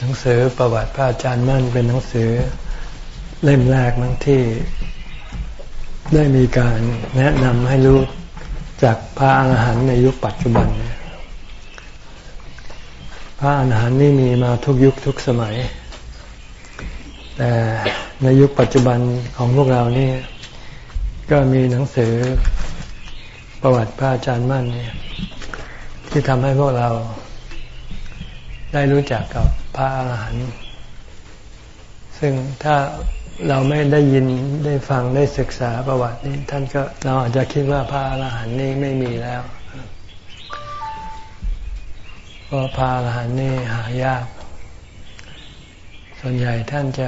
หนังสือประวัติพระอาจารย์มั่นเป็นหนังสือเล่มแรกมั้งที่ได้มีการแนะนำให้รู้จากพระอาหารหันต์ในยุคปัจจุบัน พระอาหารหันต์นี่มีมาทุกยุคทุกสมัย แต่ในยุคปัจจุบันของพวกเรานี่ก็มีหนังสือประวัติพระอาจารย์มั่นเนี่ยที่ทำให้พวกเราได้รู้จักกับ พระอาหารหันต์ซึ่งถ้าเราไม่ได้ยินได้ฟังได้ศึกษาประวัตินี้ ท่านก็เราอาจจะคิดว่าพระอาหารหันต์นี้ไม่มีแล้วเพราะพระอาหารหันต์นี่หายาก ส่วนใหญ่ท่านจะ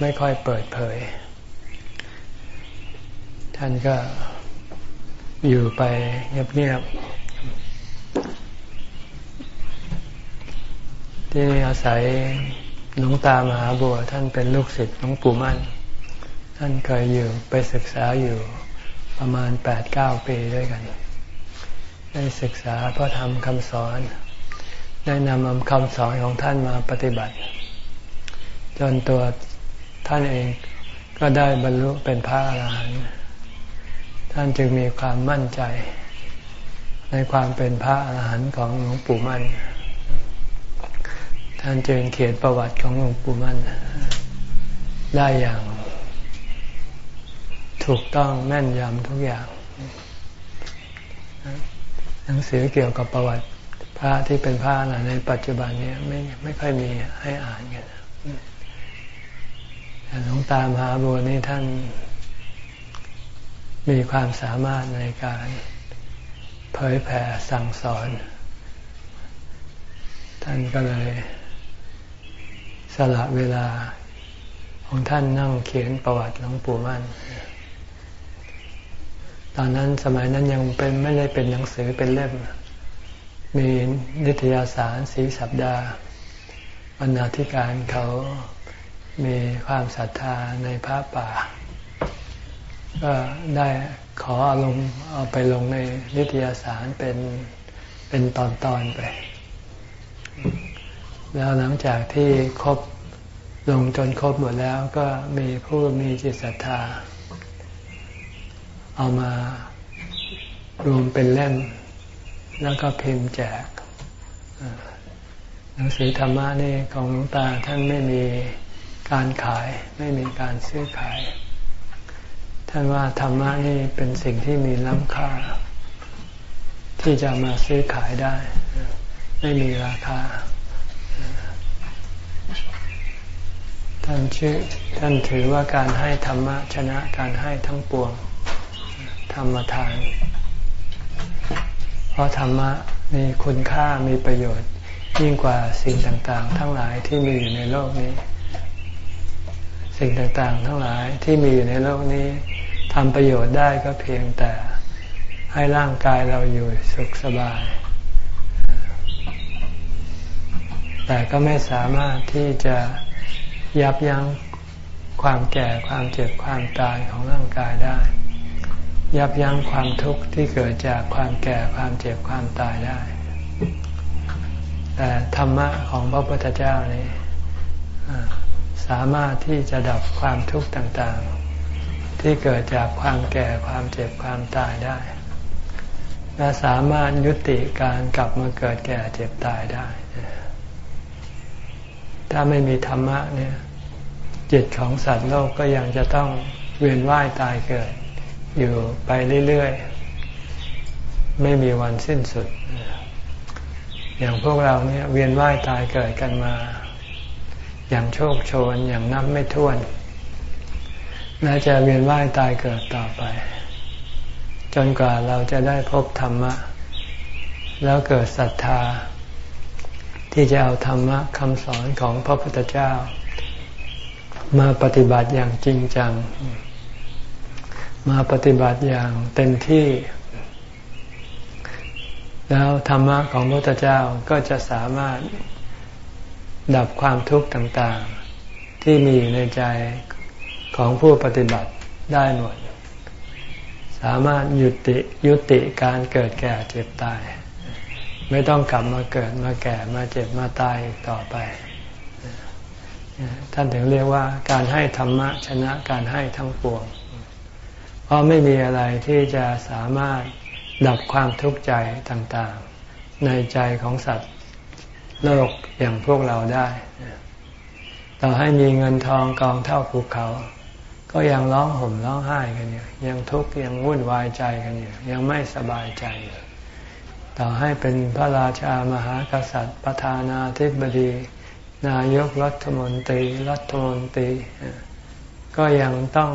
ไม่ค่อยเปิดเผย ท่านก็อยู่ไปเงียบๆ ที่อาศัยหลวงตามหาบัว ท่านเป็นลูกศิษย์หลวงปู่มั่น ท่านเคยอยู่ไปศึกษาอยู่ประมาณแปดเก้าปีด้วยกัน ได้ศึกษาพระธรรมคำสอน ได้นำคำสอนของท่านมาปฏิบัติ จนตัวท่านเองก็ได้บรรลุเป็นพระอรหันต์ท่านจึงมีความมั่นใจ ในความเป็นพระอรหันต์ของหลวงปู่มั่น ท่านจึงเขียนประวัติของหลวงปู่มั่น ได้อย่าง ถูกต้องแม่นยำทุกอย่าง หนังสือเกี่ยวกับประวัติพระที่เป็นพระในปัจจุบันนี้ไม่ไม่ค่อยมีให้อ่านกันหลวงตามหาบัวนี่ท่านมีความสามารถในการเผยแผ่สั่งสอน ท่านก็เลย สละเวลา ของท่านนั่งเขียนประวัติหลวงปู่มั่น ตอนนั้นสมัยนั้นยังเป็นไม่ได้เป็นหนังสือเป็นเล่ม มีนิตยสารสีสัปดาห์บรรณาธิการเขามีความศรัทธาในพระป่า ก็ได้ขอเอาลงเอาไปลงในนิตยสารเป็นเป็นตอนๆไป แล้วหลังจากที่ครบ ลงจนครบหมดแล้วก็มีผู้มีจิตศรัทธา เอามารวมเป็นเล่ม แล้วก็พิมพ์แจกหนังสือธรรมะนี่ของหลวงตาท่านไม่มีการขาย ไม่มีการซื้อขาย ท่านว่าธรรมะนี่เป็นสิ่งที่มีล้ำค่า ที่จะมาซื้อขายได้ ไม่มีราคา ท่านชื่อท่านถือว่าการให้ธรรมะชนะการให้ทั้งปวงธรรมทาน เพราะธรรมะมีคุณค่ามีประโยชน์ ยิ่งกว่าสิ่งต่างๆ ทั้งหลายที่มีอยู่ในโลกนี้ สิ่งต่างๆ ทั้งหลายที่มีอยู่ในโลกนี้ทำประโยชน์ได้ก็เพียงแต่ให้ร่างกายเราอยู่สุขสบาย แต่ก็ไม่สามารถที่จะ ยับยั้งความแก่ความเจ็บความตายของร่างกายได้ ยับยั้งความทุกข์ที่เกิดจากความแก่ความเจ็บความตายได้ แต่ธรรมะของพระพุทธเจ้านี้สามารถที่จะดับความทุกข์ต่างๆ ที่เกิดจากความแก่ความเจ็บความตายได้ และสามารถยุติการกลับมาเกิดแก่เจ็บตายได้ ถ้าไม่มีธรรมะเนี่ย จิตของสัตว์โลกก็ยังจะต้องเวียนว่ายตายเกิด อยู่ไปเรื่อยๆ ไม่มีวันสิ้นสุด อย่างพวกเราเนี่ยเวียนว่ายตายเกิดกันมา อย่างโชคโชนอย่างนับไม่ถ้วนน่าจะเวียนว่ายตายเกิดต่อไป จนกว่าเราจะได้พบธรรมะ แล้วเกิดศรัทธา ที่จะเอาธรรมะคำสอนของพระพุทธเจ้า มาปฏิบัติอย่างจริงจัง มาปฏิบัติอย่างเต็มที่ แล้วธรรมะของพระพุทธเจ้าก็จะสามารถดับความทุกข์ต่างๆ ที่มีในใจของผู้ปฏิบัติได้หมด สามารถยุติยุติการเกิดแก่เจ็บตาย ไม่ต้องกลับมาเกิดมาแก่มาเจ็บมาตายอีกต่อไป ท่านถึงเรียกว่าการให้ธรรมะชนะการให้ทั้งปวง เพราะไม่มีอะไรที่จะสามารถดับความทุกข์ใจต่างๆ ในใจของสัตว์โลกอย่างพวกเราได้ต่อให้มีเงินทองกองเท่าภูเขา ก็ยังร้องห่มร้องไห้กันอยู่ยังทุกข์ยังวุ่นวายใจกันอยู่ยังไม่สบายใจอยู่ต่อให้เป็นพระราชามหากษัตริย์ประธานาธิบดี นายกรัฐมนตรี รัฐมนตรี ก็ยังต้อง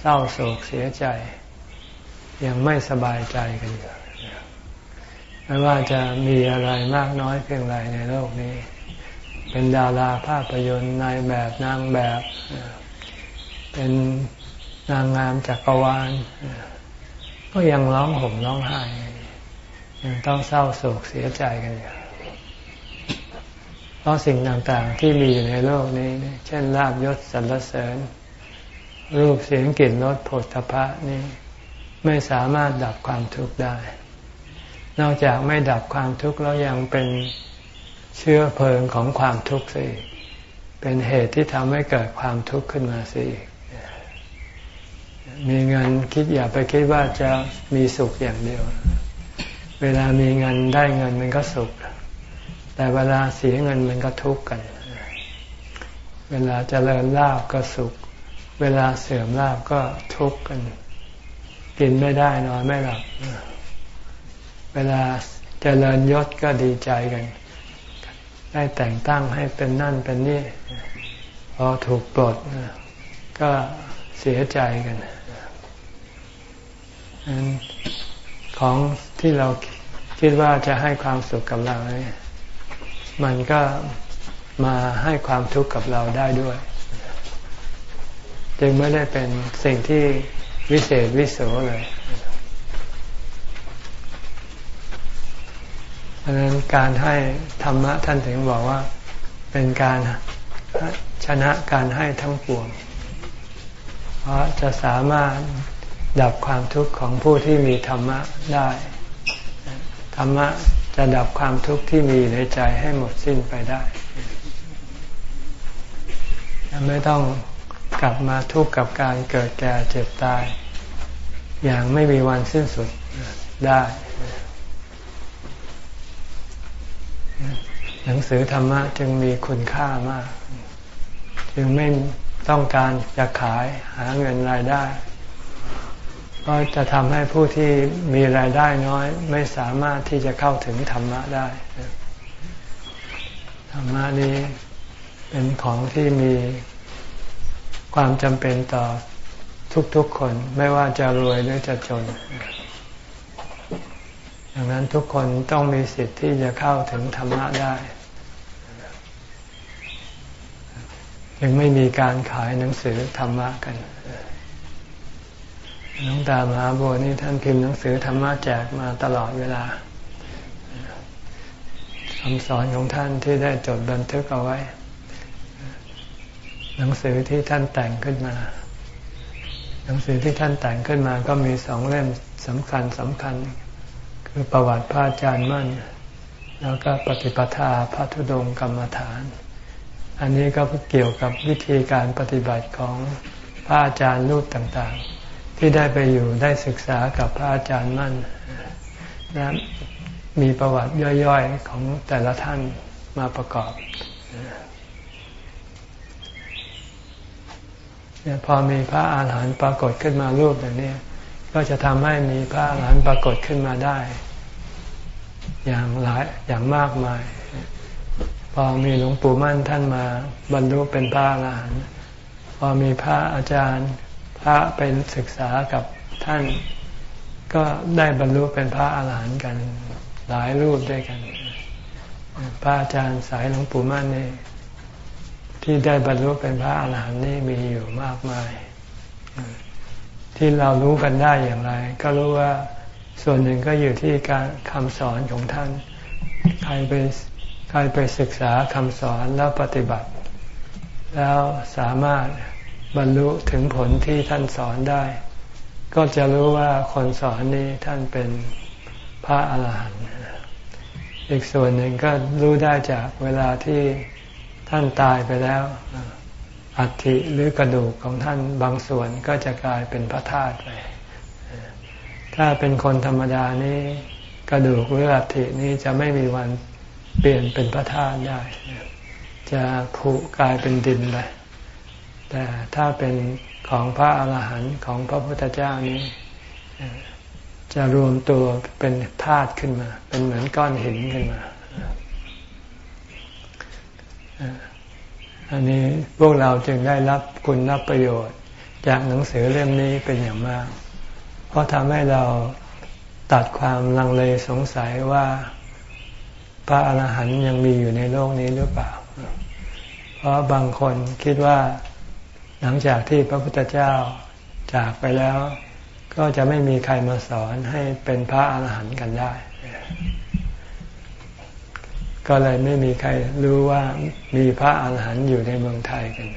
เศร้าโศกเสียใจ ยังไม่สบายใจกันอยู่ไม่ว่าจะมีอะไรมากน้อยเพียงไรในโลกนี้ เป็นดาราภาพยนตร์นายแบบนางแบบ เป็นนางงามจักรวาล ก็ยังร้องห่มร้องไห้ยังต้องเศร้าโศกเสียใจกันอยู่ เพราะสิ่งต่างๆที่มีอยู่ในโลกนี้ เช่นลาบยศสรรเสริญ รูปเสียงกลิ่นรสผลทพะนี่ไม่สามารถดับความทุกข์ได้ นอกจากไม่ดับความทุกข์แล้วยังเป็นเชื้อเพลิงของความทุกข์สิเป็นเหตุที่ทำให้เกิดความทุกข์ขึ้นมาสิมีเงินคิดอย่าไปคิดว่าจะมีสุขอย่างเดียว เวลามีเงินได้เงินมันก็สุข แต่เวลาเสียเงินมันก็ทุกข์กัน เวลาเจริญลาบก็สุข เวลาเสื่อมลาบก็ทุกข์กัน กินไม่ได้นอนไม่หลับ เวลาเจริญยศก็ดีใจกัน ได้แต่งตั้งให้เป็นนั่นเป็นนี่ พอถูกปลดก็เสียใจกันของที่เราคิดว่าจะให้ความสุขกับเราเนี่ย มันก็มาให้ความทุกข์กับเราได้ด้วย จึงไม่ได้เป็นสิ่งที่วิเศษวิโสเลยดังนั้นการให้ธรรมะท่านถึงบอกว่าเป็นการชนะการให้ทั้งปวง เพราะจะสามารถดับความทุกข์ของผู้ที่มีธรรมะได้ ธรรมะ จะดับความทุกข์ที่มีในใจให้หมดสิ้นไปได้ไม่ต้องกลับมาทุกข์กับการเกิดแก่เจ็บตาย อย่างไม่มีวันสิ้นสุดได้ หนังสือธรรมะจึงมีคุณค่ามาก จึงไม่ต้องการจะขายหาเงินรายได้ ก็จะทำให้ผู้ที่มีรายได้น้อย ไม่สามารถที่จะเข้าถึงธรรมะได้ธรรมะนี้เป็นของที่มีความจำเป็นต่อทุกๆคนไม่ว่าจะรวยหรือจะจน ดังนั้นทุกคนต้องมีสิทธิ์ที่จะเข้าถึงธรรมะได้ยังไม่มีการขายหนังสือธรรมะกัน หลวงตามหาบัวนี่ท่านพิมพ์หนังสือธรรมะแจกมาตลอดเวลาคำสอนของท่านที่ได้จดบันทึกเอาไว้ หนังสือที่ท่านแต่งขึ้นมา หนังสือที่ท่านแต่งขึ้นมาก็มีสองเล่มสำคัญสำคัญ คือประวัติพระอาจารย์มั่น แล้วก็ปฏิปทาพระธุดงกรรมฐาน อันนี้ก็เกี่ยวกับวิธีการปฏิบัติของพระอาจารย์รูปต่างๆ ที่ได้ไปอยู่ได้ศึกษากับพระอาจารย์มั่นนะมีประวัติย่อยๆของแต่ละท่านมาประกอบเนี่ยพอมีพระอาหารหันต์ปรากฏขึ้นมารูปอย่างนี้ก็จะทำให้มีพระอาหารหันต์ปรากฏขึ้นมาได้ อย่างหลายอย่างมากมาย พอมีหลวงปู่มั่นท่านมาบรรลุเป็นพระอาหารหันต์พอมีพระอาจารย์ พระเป็นศึกษากับท่าน ก็ได้บรรลุเป็นพระอาหารหันต์กันหลายรูปด้วยกัน พระอาจารย์สายหลวงปู่มั่นนี่ที่ได้บรรลุเป็นพระอาหารหันต์นี่มีอยู่มากมาย ที่เรารู้กันได้อย่างไร ก็รู้ว่าส่วนหนึ่งก็อยู่ที่การคำสอนของท่าน ใครไปใครไปศึกษาคำสอนแล้วปฏิบัติ แล้วสามารถ บรรลุถึงผลที่ท่านสอนได้ ก็จะรู้ว่าคนสอนนี้ท่านเป็นพระอาหารหันต์อีกส่วนหนึ่งก็รู้ได้จากเวลาที่ท่านตายไปแล้วอัฐิหรือกระดูกของท่านบางส่วนก็จะกลายเป็นพระธาตุไป ถ้าเป็นคนธรรมดานี้กระดูกหรืออัฐินี้จะไม่มีวันเปลี่ยนเป็นพระธาตุได้ จะผุกลายเป็นดินไป แต่ถ้าเป็นของพระอาหารหันต์ของพระพุทธเจ้านี้ จะรวมตัวเป็นธาตุขึ้นมา เป็นเหมือนก้อนหินขึ้นมา อันนี้พวกเราจึงได้รับคุณรับประโยชน์ จากหนังสือเล่มนี้เป็นอย่างมาก เพราะทำให้เราตัดความลังเลสงสัยว่าพระอาหารหันต์ยังมีอยู่ในโลกนี้หรือเปล่า เพราะบางคนคิดว่า หลังจากที่พระพุทธเจ้าจากไปแล้ว ก็จะไม่มีใครมาสอนให้เป็นพระอาหารหันต์กันได้ ก็เลยไม่มีใครรู้ว่ามีพระอาหารหันต์อยู่ในเมืองไทยกัน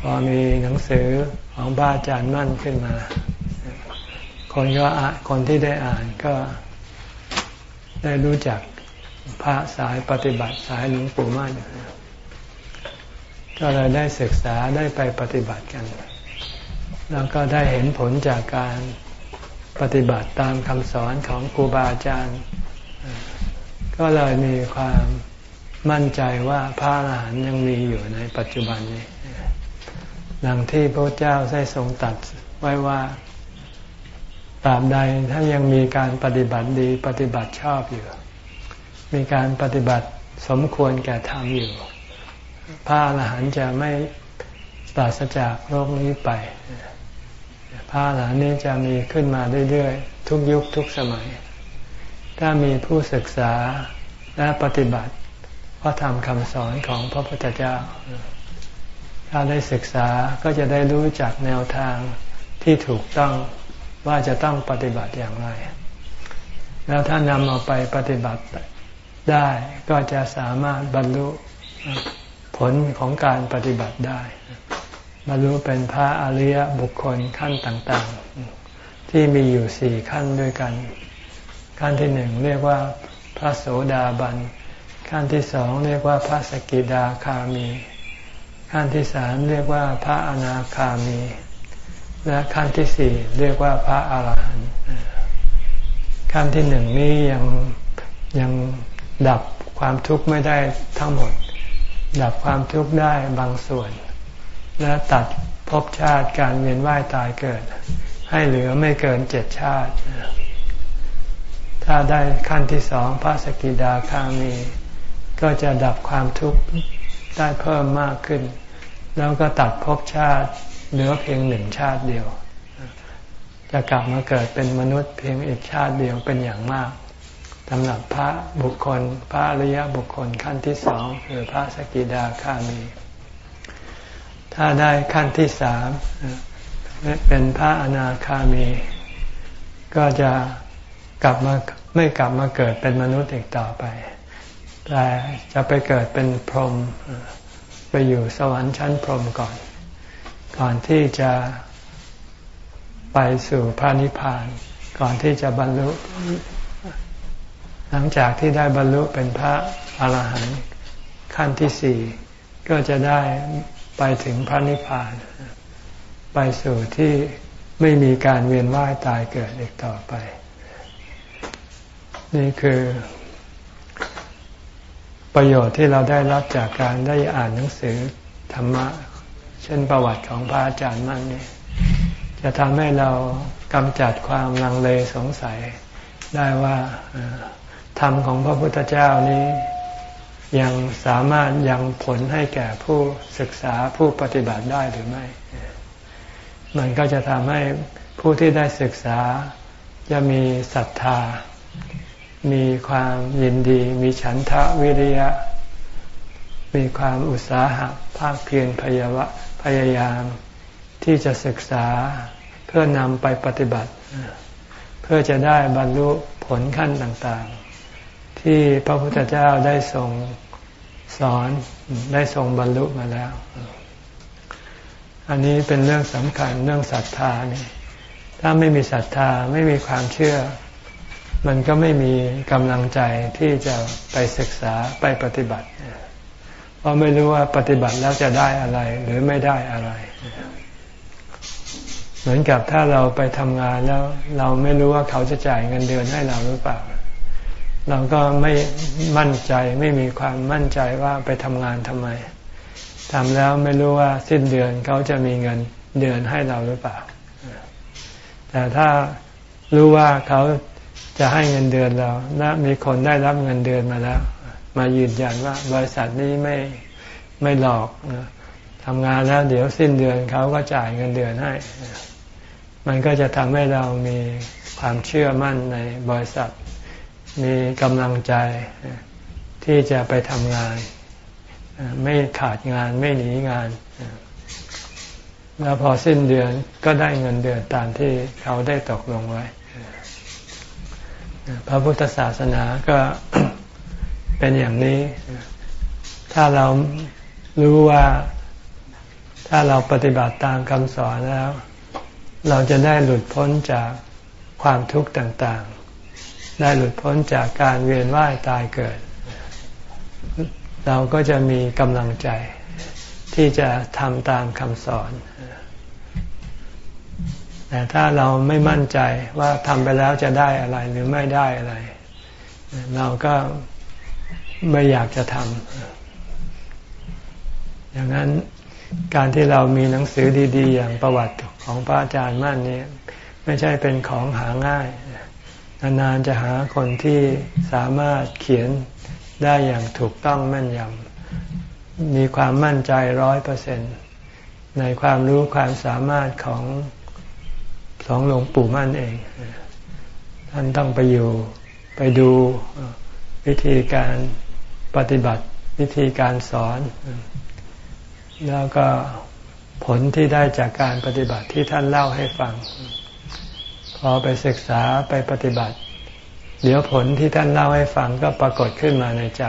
พอมีหนังสือของพระอาจารย์มั่นขึ้นมา คนก็อ่านคนที่ได้อ่านก็ได้รู้จักพระสายปฏิบัติสายหลวงปู่มั่น ก็เลยได้ศึกษาได้ไปปฏิบัติกัน แล้วก็ได้เห็นผลจากการปฏิบัติตามคำสอนของครูบาอาจารย์ ก็เลยมีความมั่นใจว่าพระอรหันต์ยังมีอยู่ในปัจจุบันนี้ดังที่พระเจ้าได้ทรงตัดไว้ว่าตราบใดถ้ายังมีการปฏิบัติดีปฏิบัติชอบอยู่ มีการปฏิบัติสมควรแก่ธรรมอยู่ พระอรหันต์จะไม่ปราศจากโลกนี้ไป พระอรหันต์นี้จะมีขึ้นมาเรื่อยๆ ทุกยุคทุกสมัย ถ้ามีผู้ศึกษาและปฏิบัติพระธรรมคำสอนของพระพุทธเจ้า ถ้าได้ศึกษาก็จะได้รู้จักแนวทางที่ถูกต้องว่าจะต้องปฏิบัติอย่างไร แล้วถ้านำเอาไปปฏิบัติได้ก็จะสามารถบรรลุ ผลของการปฏิบัติได้บรรลุเป็นพระอริยบุคคลขั้นต่างๆ ที่มีอยู่สี่ขั้นด้วยกัน ขั้นที่หนึ่งเรียกว่าพระโสดาบัน ขั้นที่สองเรียกว่าพระสกิดาคามี ขั้นที่สามเรียกว่าพระอนาคามี และขั้นที่สี่เรียกว่าพระอาหารหันต์ขั้นที่หนึ่งนี้ยังยังดับความทุกข์ไม่ได้ทั้งหมด ดับความทุกข์ได้บางส่วน และตัดภพชาติการเวียนว่ายตายเกิด ให้เหลือไม่เกินเจ็ดชาติ ถ้าได้ขั้นที่สองพระสกิดาคามี ก็จะดับความทุกข์ได้เพิ่มมากขึ้น แล้วก็ตัดภพชาติเหลือเพียงหนึ่งชาติเดียว จะกลับมาเกิดเป็นมนุษย์เพียงอีกชาติเดียวเป็นอย่างมาก สำหรับพระบุคคล พระอริยบุคคลขั้นที่สองคือพระสกิดาคามี ถ้าได้ขั้นที่สามเป็นพระอนาคามี ก็จะกลับมาไม่กลับมาเกิดเป็นมนุษย์อีกต่อไป แต่จะไปเกิดเป็นพรหมไปอยู่สวรรค์ชั้นพรหมก่อน ก่อนที่จะไปสู่พระนิพพาน ก่อนที่จะบรรลุ หลังจากที่ได้บรรลุเป็นพระอาหารหันต์ขั้นที่สี่ก็จะได้ไปถึงพระนิพพาน ไปสู่ที่ไม่มีการเวียนว่ายตายเกิดอีกต่อไป นี่คือ ประโยชน์ที่เราได้รับจากการได้อ่านหนังสือธรรมะ เช่นประวัติของพระอาจารย์มั่นนี่จะทำให้เรากำจัดความลังเลสงสัยได้ว่า ธรรมของพระพุทธเจ้านี้ ยังสามารถยังผลให้แก่ผู้ศึกษาผู้ปฏิบัติได้หรือไม่ มันก็จะทำให้ผู้ที่ได้ศึกษาจะมีศรัทธา มีความยินดี มีฉันทะวิริยะ มีความอุตสาหะภาคเพียรพยาวะพยายาม ที่จะศึกษาเพื่อนำไปปฏิบัติ เพื่อจะได้บรรลุผลขั้นต่าง ที่พระพุทธเจ้าได้ทรงสอนได้ทรงบรรลุมาแล้ว อันนี้เป็นเรื่องสำคัญเรื่องศรัทธานี่ถ้าไม่มีศรัทธาไม่มีความเชื่อ มันก็ไม่มีกำลังใจที่จะไปศึกษาไปปฏิบัติ เพราะไม่รู้ว่าปฏิบัติแล้วจะได้อะไรหรือไม่ได้อะไร เหมือนกับถ้าเราไปทำงานแล้ว เราไม่รู้ว่าเขาจะจ่ายเงินเดือนให้เราหรือเปล่า เราก็ไม่มั่นใจไม่มีความมั่นใจว่าไปทำงานทำไมทำแล้วไม่รู้ว่าสิ้นเดือนเขาจะมีเงินเดือนให้เราหรือเปล่า แต่ถ้ารู้ว่าเขาจะให้เงินเดือนเราและมีคนได้รับเงินเดือนมาแล้ว มายืนยันว่าบริษัทนี้ไม่ไม่หลอกทำงานแล้วเดี๋ยวสิ้นเดือนเขาก็จ่ายเงินเดือนให้ มันก็จะทำให้เรามีความเชื่อมั่นในบริษัท มีกำลังใจที่จะไปทำงาน ไม่ขาดงานไม่หนีงาน แล้วพอสิ้นเดือนก็ได้เงินเดือนตามที่เขาได้ตกลงไว้ พระพุทธศาสนาก็เป็นอย่างนี้ ถ้าเรารู้ว่าถ้าเราปฏิบัติตามคำสอนแล้ว เราจะได้หลุดพ้นจากความทุกข์ต่าง ได้หลุดพ้นจากการเวียนว่ายตายเกิด เราก็จะมีกำลังใจที่จะทำตามคำสอน แต่ถ้าเราไม่มั่นใจว่าทำไปแล้วจะได้อะไรหรือไม่ได้อะไร เราก็ไม่อยากจะทำอย่างนั้นการที่เรามีหนังสือดี ๆ อย่างประวัติของพระอาจารย์มั่นนี้ ไม่ใช่เป็นของหาง่าย นานๆจะหาคนที่สามารถเขียนได้อย่างถูกต้องแม่นยำมีความมั่นใจร้อยเปอร์เซ็นในความรู้ความสามารถของสองหลวงปู่มั่นเอง ท่านต้องไปอยู่ไปดูวิธีการปฏิบัติวิธีการสอน แล้วก็ผลที่ได้จากการปฏิบัติที่ท่านเล่าให้ฟัง พอไปศึกษาไปปฏิบัติ เดี๋ยวผลที่ท่านเล่าให้ฟังก็ปรากฏขึ้นมาในใจ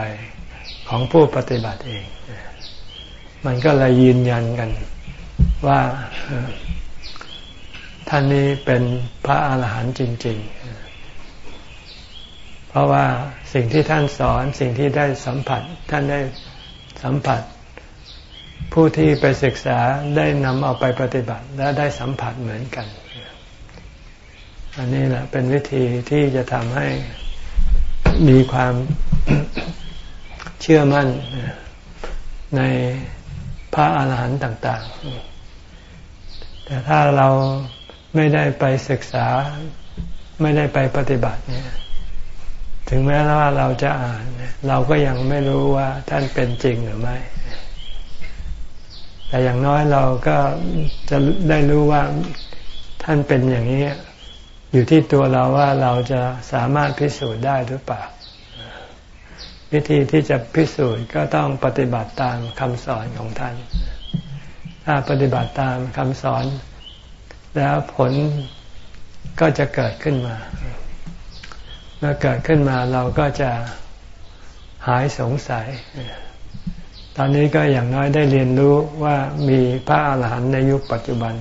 ของผู้ปฏิบัติเอง มันก็เลยยืนยันกันว่าท่านนี้เป็นพระอาหารหันต์จริง ๆ เพราะว่าสิ่งที่ท่านสอนสิ่งที่ได้สัมผัส ท่านได้สัมผัส ผู้ที่ไปศึกษาได้นำเอาไปปฏิบัติและได้สัมผัสเหมือนกัน อันนี้แหละเป็นวิธีที่จะทำให้มีความเชื่อมั่นในพระอาหารหันต์ต่าง ๆ แต่ถ้าเราไม่ได้ไปศึกษาไม่ได้ไปปฏิบัติเนี่ย ถึงแม้ว่าเราจะอ่านเราก็ยังไม่รู้ว่าท่านเป็นจริงหรือไม่ แต่อย่างน้อยเราก็จะได้รู้ว่าท่านเป็นอย่างนี้ อยู่ที่ตัวเราว่าเราจะสามารถพิสูจน์ได้หรือเปล่า วิธีที่จะพิสูจน์ก็ต้องปฏิบัติตามคำสอนของท่าน ถ้าปฏิบัติตามคำสอน แล้วผลก็จะเกิดขึ้นมา เมื่อเกิดขึ้นมาเราก็จะหายสงสัย ตอนนี้ก็อย่างน้อยได้เรียนรู้ว่ามีพระอาหารหันต์ในยุคปัจจุบัน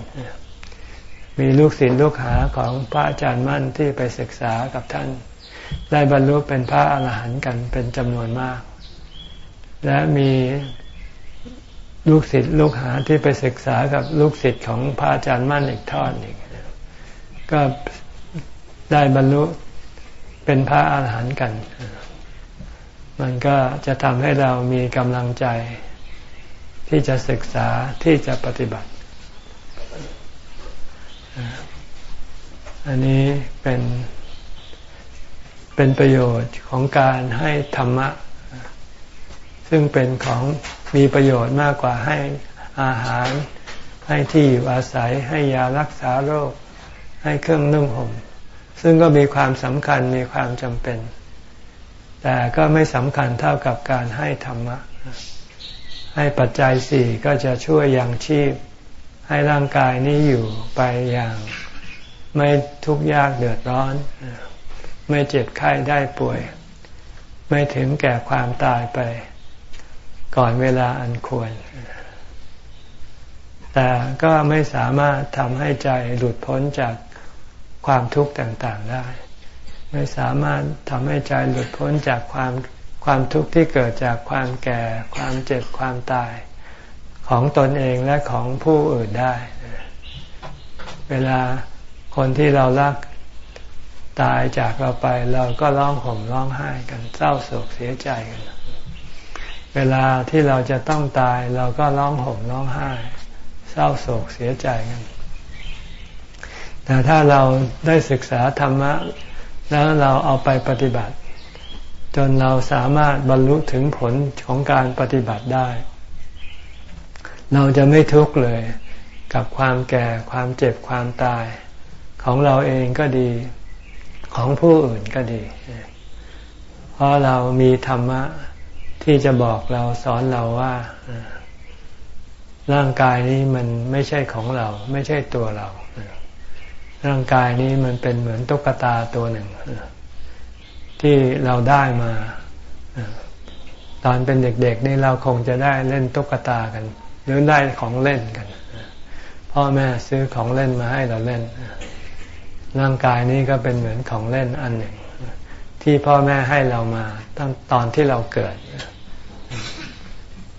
มีลูกศิษย์ลูกหาของพระอาจารย์มั่นที่ไปศึกษากับท่าน ได้บรรลุเป็นพระอาหารหันต์กันเป็นจำนวนมาก และมีลูกศิษย์ลูกหาที่ไปศึกษากับลูกศิษย์ของพระอาจารย์มั่นอีกทอดหนึ่งก็ได้บรรลุเป็นพระอาหารหันต์กัน มันก็จะทำให้เรามีกำลังใจที่จะศึกษาที่จะปฏิบัติ อันนี้เป็นเป็นประโยชน์ของการให้ธรรมะ ซึ่งเป็นของมีประโยชน์มากกว่าให้อาหาร ให้ที่อยู่อาศัยให้ยารักษาโรค ให้เครื่องนุ่งห่มซึ่งก็มีความสำคัญมีความจำเป็น แต่ก็ไม่สำคัญเท่ากับการให้ธรรมะ ให้ปัจจัยสี่ก็จะช่วยยังชีพ ให้ร่างกายนี้อยู่ไปอย่างไม่ทุกข์ยากเดือดร้อน ไม่เจ็บไข้ได้ป่วย ไม่ถึงแก่ความตายไป ก่อนเวลาอันควร แต่ก็ไม่สามารถทำให้ใจหลุดพ้นจากความทุกข์ต่างๆได้ ไม่สามารถทำให้ใจหลุดพ้นจากความความทุกข์ที่เกิดจากความแก่ ความเจ็บความตาย ของตนเองและของผู้อื่นได้ เวลาคนที่เรารักตายจากเราไปเราก็ร้องห่มร้องไห้กันเศร้าโศกเสียใจกัน เวลาที่เราจะต้องตายเราก็ร้องห่มร้องไห้ เศร้าโศกเสียใจกัน แต่ถ้าเราได้ศึกษาธรรมะ แล้วเราเอาไปปฏิบัติ จนเราสามารถบรรลุถึงผลของการปฏิบัติได้ เราจะไม่ทุกข์เลย กับความแก่ความเจ็บความตาย ของเราเองก็ดีของผู้อื่นก็ดี เพราะเรามีธรรมะที่จะบอกเราสอนเราว่า ร่างกายนี้มันไม่ใช่ของเรา ไม่ใช่ตัวเรา ร่างกายนี้มันเป็นเหมือนตุ๊กตาตัวหนึ่ง ที่เราได้มา ตอนเป็นเด็กๆนี่เราคงจะได้เล่นตุ๊กตากัน หรือได้ของเล่นกัน พ่อแม่ซื้อของเล่นมาให้เราเล่น ร่างกายนี้ก็เป็นเหมือนของเล่นอันหนึ่ง ที่พ่อแม่ให้เรามาตั้งตอนที่เราเกิด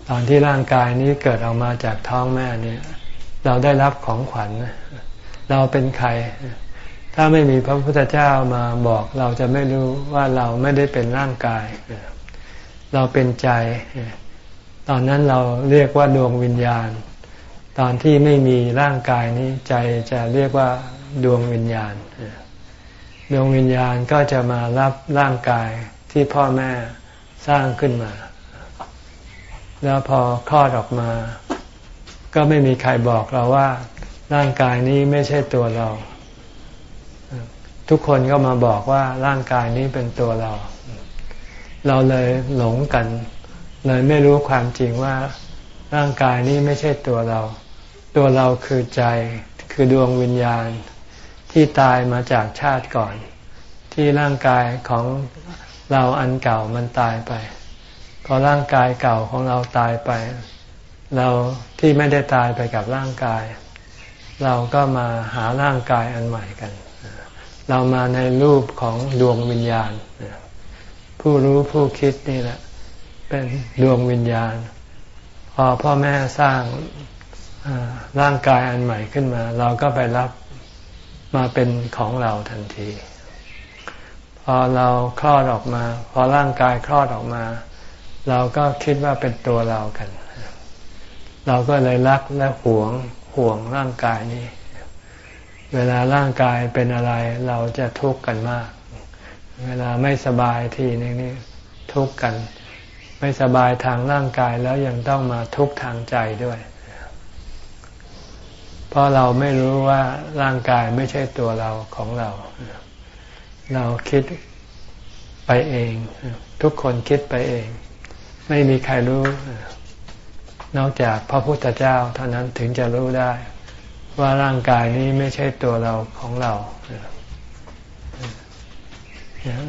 ตอนที่ร่างกายนี้เกิดออกมาจากท้องแม่เนี่ยเราได้รับของขวัญ เราเป็นใคร ถ้าไม่มีพระพุทธเจ้ามาบอกเราจะไม่รู้ว่าเราไม่ได้เป็นร่างกาย เราเป็นใจ ตอนนั้นเราเรียกว่าดวงวิญญาณ ตอนที่ไม่มีร่างกายนี้ใจจะเรียกว่าดวงวิญญาณ ดวงวิญญาณก็จะมารับร่างกายที่พ่อแม่สร้างขึ้นมา แล้วพอคลอดออกมา ก็ไม่มีใครบอกเราว่า ร่างกายนี้ไม่ใช่ตัวเรา ทุกคนก็มาบอกว่าร่างกายนี้เป็นตัวเรา เราเลยหลงกัน เลยไม่รู้ความจริงว่าร่างกายนี้ไม่ใช่ตัวเรา ตัวเราคือใจคือดวงวิญญาณ ที่ตายมาจากชาติก่อน ที่ร่างกายของเราอันเก่ามันตายไป พอร่างกายเก่าของเราตายไป เราที่ไม่ได้ตายไปกับร่างกาย เราก็มาหาร่างกายอันใหม่กัน เรามาในรูปของดวงวิญญาณ ผู้รู้ผู้คิดนี่แหละ เป็นดวงวิญญาณ พอพ่อแม่สร้างร่างกายอันใหม่ขึ้นมา เราก็ไปรับมาเป็นของเราทันที พอเราคลอดออกมา พอร่างกายคลอดออกมา เราก็คิดว่าเป็นตัวเรากัน เราก็เลยรักและหวงห่วงร่างกายนี้ เวลาร่างกายเป็นอะไรเราจะทุกข์กันมาก เวลาไม่สบายทีนี้นี่ทุกข์กัน ไม่สบายทางร่างกายแล้วยังต้องมาทุกข์ทางใจด้วย เพราะเราไม่รู้ว่าร่างกายไม่ใช่ตัวเราของเรา เราคิดไปเอง ทุกคนคิดไปเอง ไม่มีใครรู้ นอกจากพระพุทธเจ้าเท่านั้นถึงจะรู้ได้ ว่าร่างกายนี้ไม่ใช่ตัวเราของเรา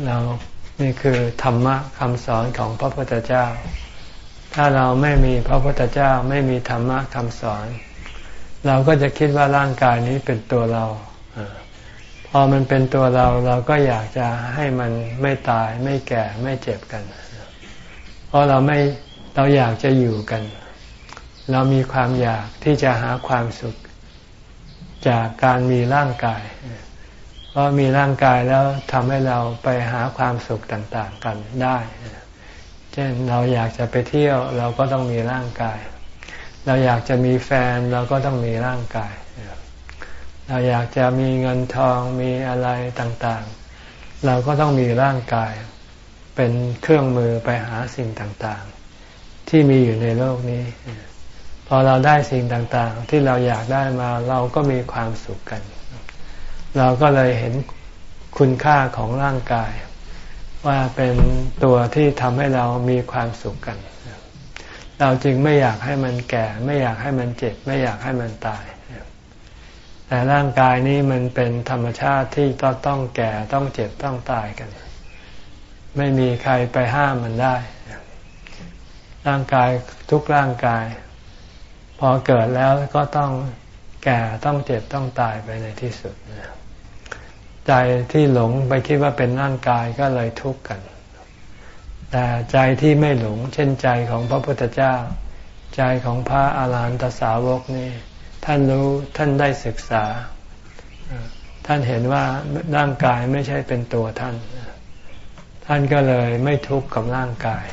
เรา นี่คือธรรมะคำสอนของพระพุทธเจ้า ถ้าเราไม่มีพระพุทธเจ้าไม่มีธรรมะคำสอน เราก็จะคิดว่าร่างกายนี้เป็นตัวเรา พอมันเป็นตัวเราเราก็อยากจะให้มันไม่ตายไม่แก่ไม่เจ็บกัน เพราะเราไม่เราอยากจะอยู่กัน เรามีความอยากที่จะหาความสุข จากการมีร่างกายเพราะมีร่างกายแล้วทำให้เราไปหาความสุขต่างๆกันได้ เช่นเราอยากจะไปเที่ยวเราก็ต้องมีร่างกาย เราอยากจะมีแฟนเราก็ต้องมีร่างกาย เราอยากจะมีเงินทองมีอะไรต่างๆ เราก็ต้องมีร่างกาย เป็นเครื่องมือไปหาสิ่งต่างๆ ที่มีอยู่ในโลกนี้ พอเราได้สิ่งต่างๆ ที่เราอยากได้มาเราก็มีความสุขกัน เราก็เลยเห็นคุณค่าของร่างกาย ว่าเป็นตัวที่ทำให้เรามีความสุขกัน เราจึงไม่อยากให้มันแก่ ไม่อยากให้มันเจ็บ ไม่อยากให้มันตายแต่ร่างกายนี้มันเป็นธรรมชาติที่ต้องต้องแก่ต้องเจ็บต้องตายกัน ไม่มีใครไปห้ามมันได้ ร่างกายทุกร่างกาย พอเกิดแล้วก็ต้องแก่ต้องเจ็บต้องตายไปในที่สุด ใจที่หลงไปคิดว่าเป็นร่างกายก็เลยทุกข์กัน แต่ใจที่ไม่หลง เช่นใจของพระพุทธเจ้า ใจของพระอาหารหันตสาวกนี่ ท่านรู้ท่านได้ศึกษา ท่านเห็นว่าร่างกายไม่ใช่เป็นตัวท่าน ท่านก็เลยไม่ทุกข์กับร่างกาย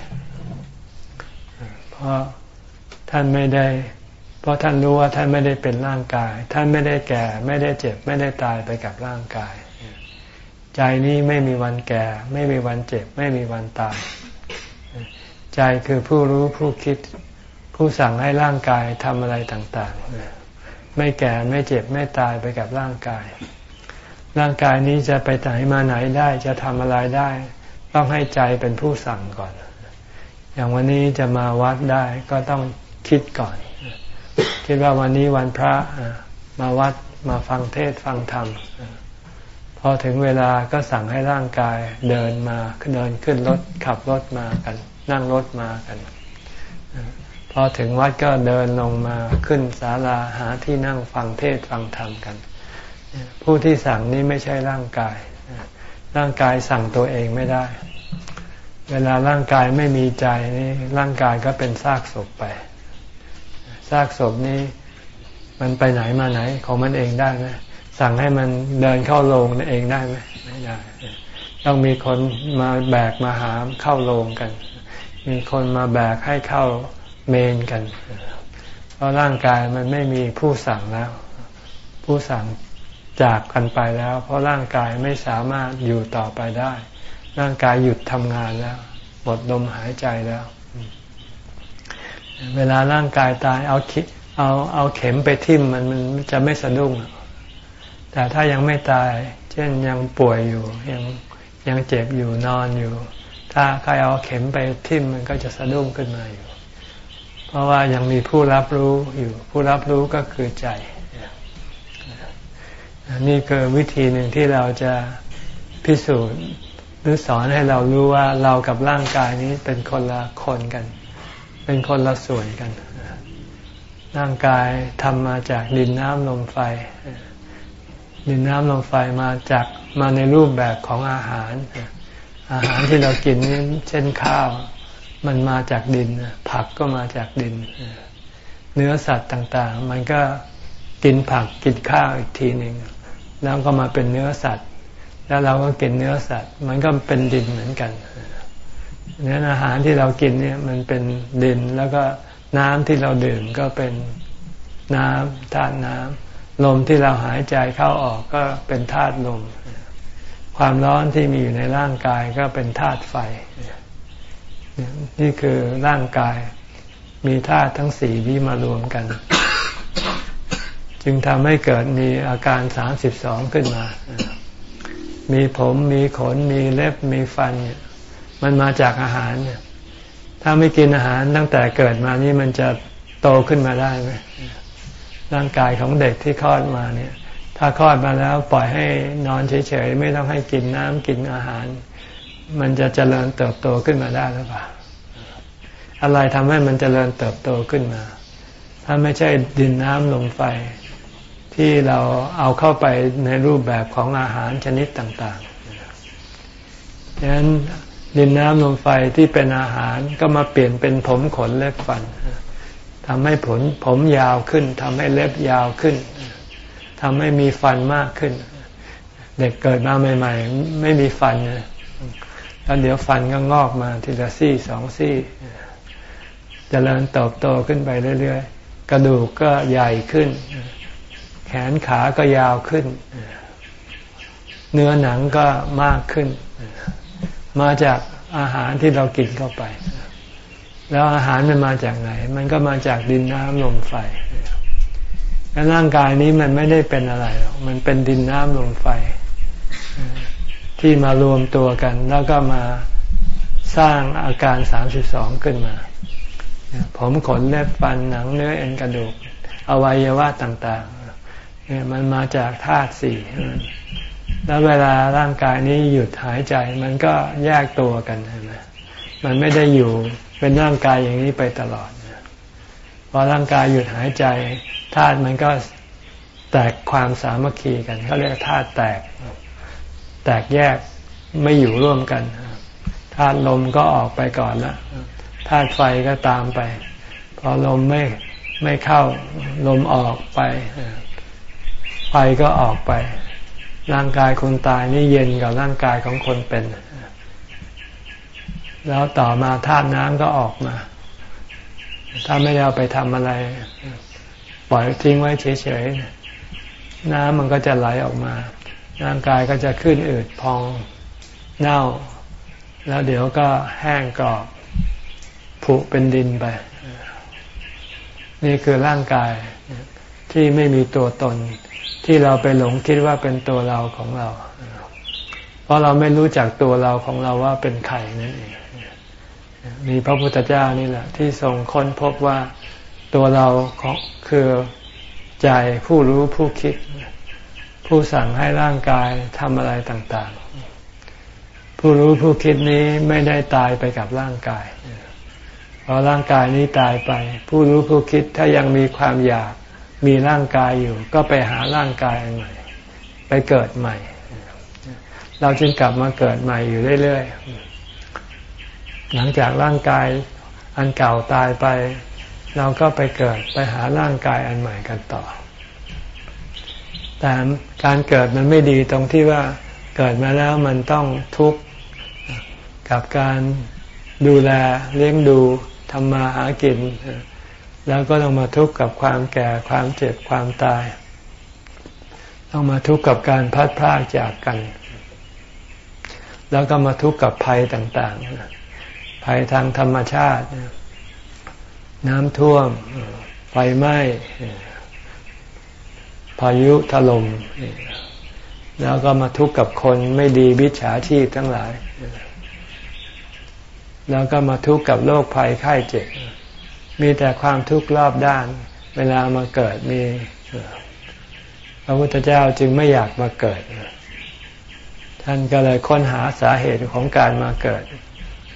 เพราะท่านไม่ได้ เพราะท่านรู้ว่าท่านไม่ได้เป็นร่างกาย ท่านไม่ได้แก่ ไม่ได้เจ็บ ไม่ได้ตายไปกับร่างกาย ใจนี้ไม่มีวันแก่ ไม่มีวันเจ็บ ไม่มีวันตาย ใจคือผู้รู้ผู้คิด ผู้สั่งให้ร่างกายทำอะไรต่าง ๆ ไม่แก่ไม่เจ็บไม่ตายไปกับร่างกาย ร่างกายนี้จะไปไหนมาไหนได้จะทำอะไรได้ ต้องให้ใจเป็นผู้สั่งก่อน อย่างวันนี้จะมาวัดได้ก็ต้องคิดก่อน คิดว่าวันนี้วันพระมาวัดมาฟังเทศฟังธรรม อถึงเวลาก็สั่งให้ร่างกายเดินมาเดินขึ้นรถขับรถมากัน นั่งรถมากันพอถึงวัดก็เดินลงมาขึ้นศาลาหาที่นั่งฟังเทศฟังธรรมกัน ผู้ที่สั่งนี้ไม่ใช่ร่างกาย ร่างกายสั่งตัวเองไม่ได้ เวลาร่างกายไม่มีใจนี่ร่างกายก็เป็นซากศพไปซากศพนี้มันไปไหนมาไหนของมันเองได้ไหม สั่งให้มันเดินเข้าโรงเองได้ไหมไม่ได้ ต้องมีคนมาแบกมาหามเข้าโรงกัน มีคนมาแบกให้เข้าเมนกัน เพราะร่างกายมันไม่มีผู้สั่งแล้ว ผู้สั่งจากกันไปแล้ว เพราะร่างกายไม่สามารถอยู่ต่อไปได้ ร่างกายหยุดทำงานแล้ว หมดลมหายใจแล้ว เวลาร่างกายตายเอาเอาเอาเข็มไปทิ่มมันมันจะไม่สะดุ้ง แต่ถ้ายังไม่ตาย เช่นยังป่วยอยู่ ยังยังเจ็บอยู่นอนอยู่ ถ้าใครเอาเข็มไปทิ่มมันก็จะสะดุ้งขึ้นมาอยู่ เพราะว่ายังมีผู้รับรู้อยู่ ผู้รับรู้ก็คือใจนี่คือวิธีหนึ่งที่เราจะพิสูจน์หรือสอนให้เรารู้ว่าเรากับร่างกายนี้เป็นคนละคนกัน เป็นคนละส่วนกัน ร่างกายทำมาจากดินน้ำลมไฟ ดินน้ำลมไฟมาจากมาในรูปแบบของอาหาร อาหารที่เรากินนี่เช่นข้าว มันมาจากดิน ผักก็มาจากดิน เนื้อสัตว์ต่างๆ มันก็กินผักกินข้าวอีกทีหนึ่งแล้วก็มาเป็นเนื้อสัตว์ แล้วเราก็กินเนื้อสัตว์ มันก็เป็นดินเหมือนกันนื้ออาหารที่เรากินเนี่ยมันเป็นดินแล้วก็น้ำที่เราดื่มก็เป็นน้ำธาตุน้ำ ลมที่เราหายใจเข้าออกก็เป็นธาตุลม ความร้อนที่มีอยู่ในร่างกายก็เป็นธาตุไฟ นี่คือร่างกายมีธาตุทั้งสี่ที่มารวมกัน จึงทำให้เกิดมีอาการสามสิบสองขึ้นมา มีผมมีขน มีเล็บมีฟันเนี่ยมันมาจากอาหารเนี่ยถ้าไม่กินอาหารตั้งแต่เกิดมานี่มันจะโตขึ้นมาได้ไหม ร่างกายของเด็กที่คลอดมาเนี่ย ถ้าคลอดมาแล้วปล่อยให้นอนเฉยๆ ไม่ต้องให้กินน้ำกินอาหาร มันจะเจริญเติบโตขึ้นมาได้หรือเปล่าอะไรทำให้มันเจริญเติบโตขึ้นมา ถ้าไม่ใช่ดินน้ำลมไฟ ที่เราเอาเข้าไปในรูปแบบของอาหารชนิดต่างๆดังนั้นดินน้ำลมไฟที่เป็นอาหารก็มาเปลี่ยนเป็นผมขนเล็บฟัน ทำให้ผลผมยาวขึ้นทำให้เล็บยาวขึ้นทำให้มีฟันมากขึ้น เด็กเกิดมาใหม่ ๆ ไม่มีฟันแล้วเดี๋ยวฟันก็งอกมาทีละซี่สองซี่จเจริญเติบโตขึ้นไปเรื่อยๆ กระดูกก็ใหญ่ขึ้น แขนขาก็ยาวขึ้น เนื้อหนังก็มากขึ้น มาจากอาหารที่เรากินเข้าไป แล้วอาหารมันมาจากไหน มันก็มาจากดินน้ำลมไฟแล้วร่างกายนี้มันไม่ได้เป็นอะไรหรอกมันเป็นดินน้ำลมไฟ ที่มารวมตัวกัน แล้วก็มาสร้างอาการสามสิบสองขึ้นมา ผมขนเล็บฟันหนังเนื้อเอ็นกระดูก อวัยวะต่างๆเนี่ยมันมาจากธาตุสี่แล้วเวลาร่างกายนี้หยุดหายใจ มันก็แยกตัวกันใช่ไหมมันไม่ได้อยู่ เป็นร่างกายอย่างนี้ไปตลอดพอร่างกายหยุดหายใจธาตุมันก็แตกความสามัคคีกันเขาเรียกธาตุแตก แตกแยกไม่อยู่ร่วมกันธาตุลมก็ออกไปก่อนละธาตุไฟก็ตามไป พอลมไม่ไม่เข้าลมออกไป ไฟก็ออกไป ร่างกายคนตายนี่เย็นกับร่างกายของคนเป็น แล้วต่อมาธาตุน้ำก็ออกมา ถ้าไม่ได้เอาไปทำอะไร ปล่อยทิ้งไว้เฉยๆ น้ำมันก็จะไหลออกมา ร่างกายก็จะขึ้นอืดพองเน่า แล้วเดี๋ยวก็แห้งกรอบผุเป็นดินไป นี่คือร่างกายที่ไม่มีตัวตนที่เราไปหลงคิดว่าเป็นตัวเราของเรา เพราะเราไม่รู้จักตัวเราของเราว่าเป็นใครนั่นเอง มีพระพุทธเจ้านี่แหละ ที่ทรงค้นพบว่าตัวเราของคือใจผู้รู้ผู้คิด ผู้สั่งให้ร่างกายทำอะไรต่างๆ ผู้รู้ผู้คิดนี้ไม่ได้ตายไปกับร่างกายพอร่างกายนี้ตายไป ผู้รู้ผู้คิดถ้ายังมีความอยากมีร่างกายอยู่ ก็ไปหาร่างกายอันใหม่ ไปเกิดใหม่ เราจึงกลับมาเกิดใหม่อยู่เรื่อยๆ หลังจากร่างกายอันเก่าตายไป เราก็ไปเกิดไปหาร่างกายอันใหม่กันต่อ แต่การเกิดมันไม่ดีตรงที่ว่าเกิดมาแล้วมันต้องทุกข์กับการดูแลเลี้ยงดูทำมาหากิน แล้วก็ต้องมาทุกข์กับความแก่ความเจ็บความตาย ต้องมาทุกข์กับการพัดพลากจากกัน แล้วก็มาทุกข์กับภัยต่าง ๆ ภัยทางธรรมชาติ น้ำท่วม ไฟไหม้พายุถล่มแล้วก็มาทุกข์กับคนไม่ดีวิชาชีพทั้งหลาย แล้วก็มาทุกข์กับโรคภัยไข้เจ็บ มีแต่ความทุกข์รอบด้าน เวลามาเกิดมีพระพุทธเจ้าจึงไม่อยากมาเกิด ท่านก็เลยค้นหาสาเหตุของการมาเกิด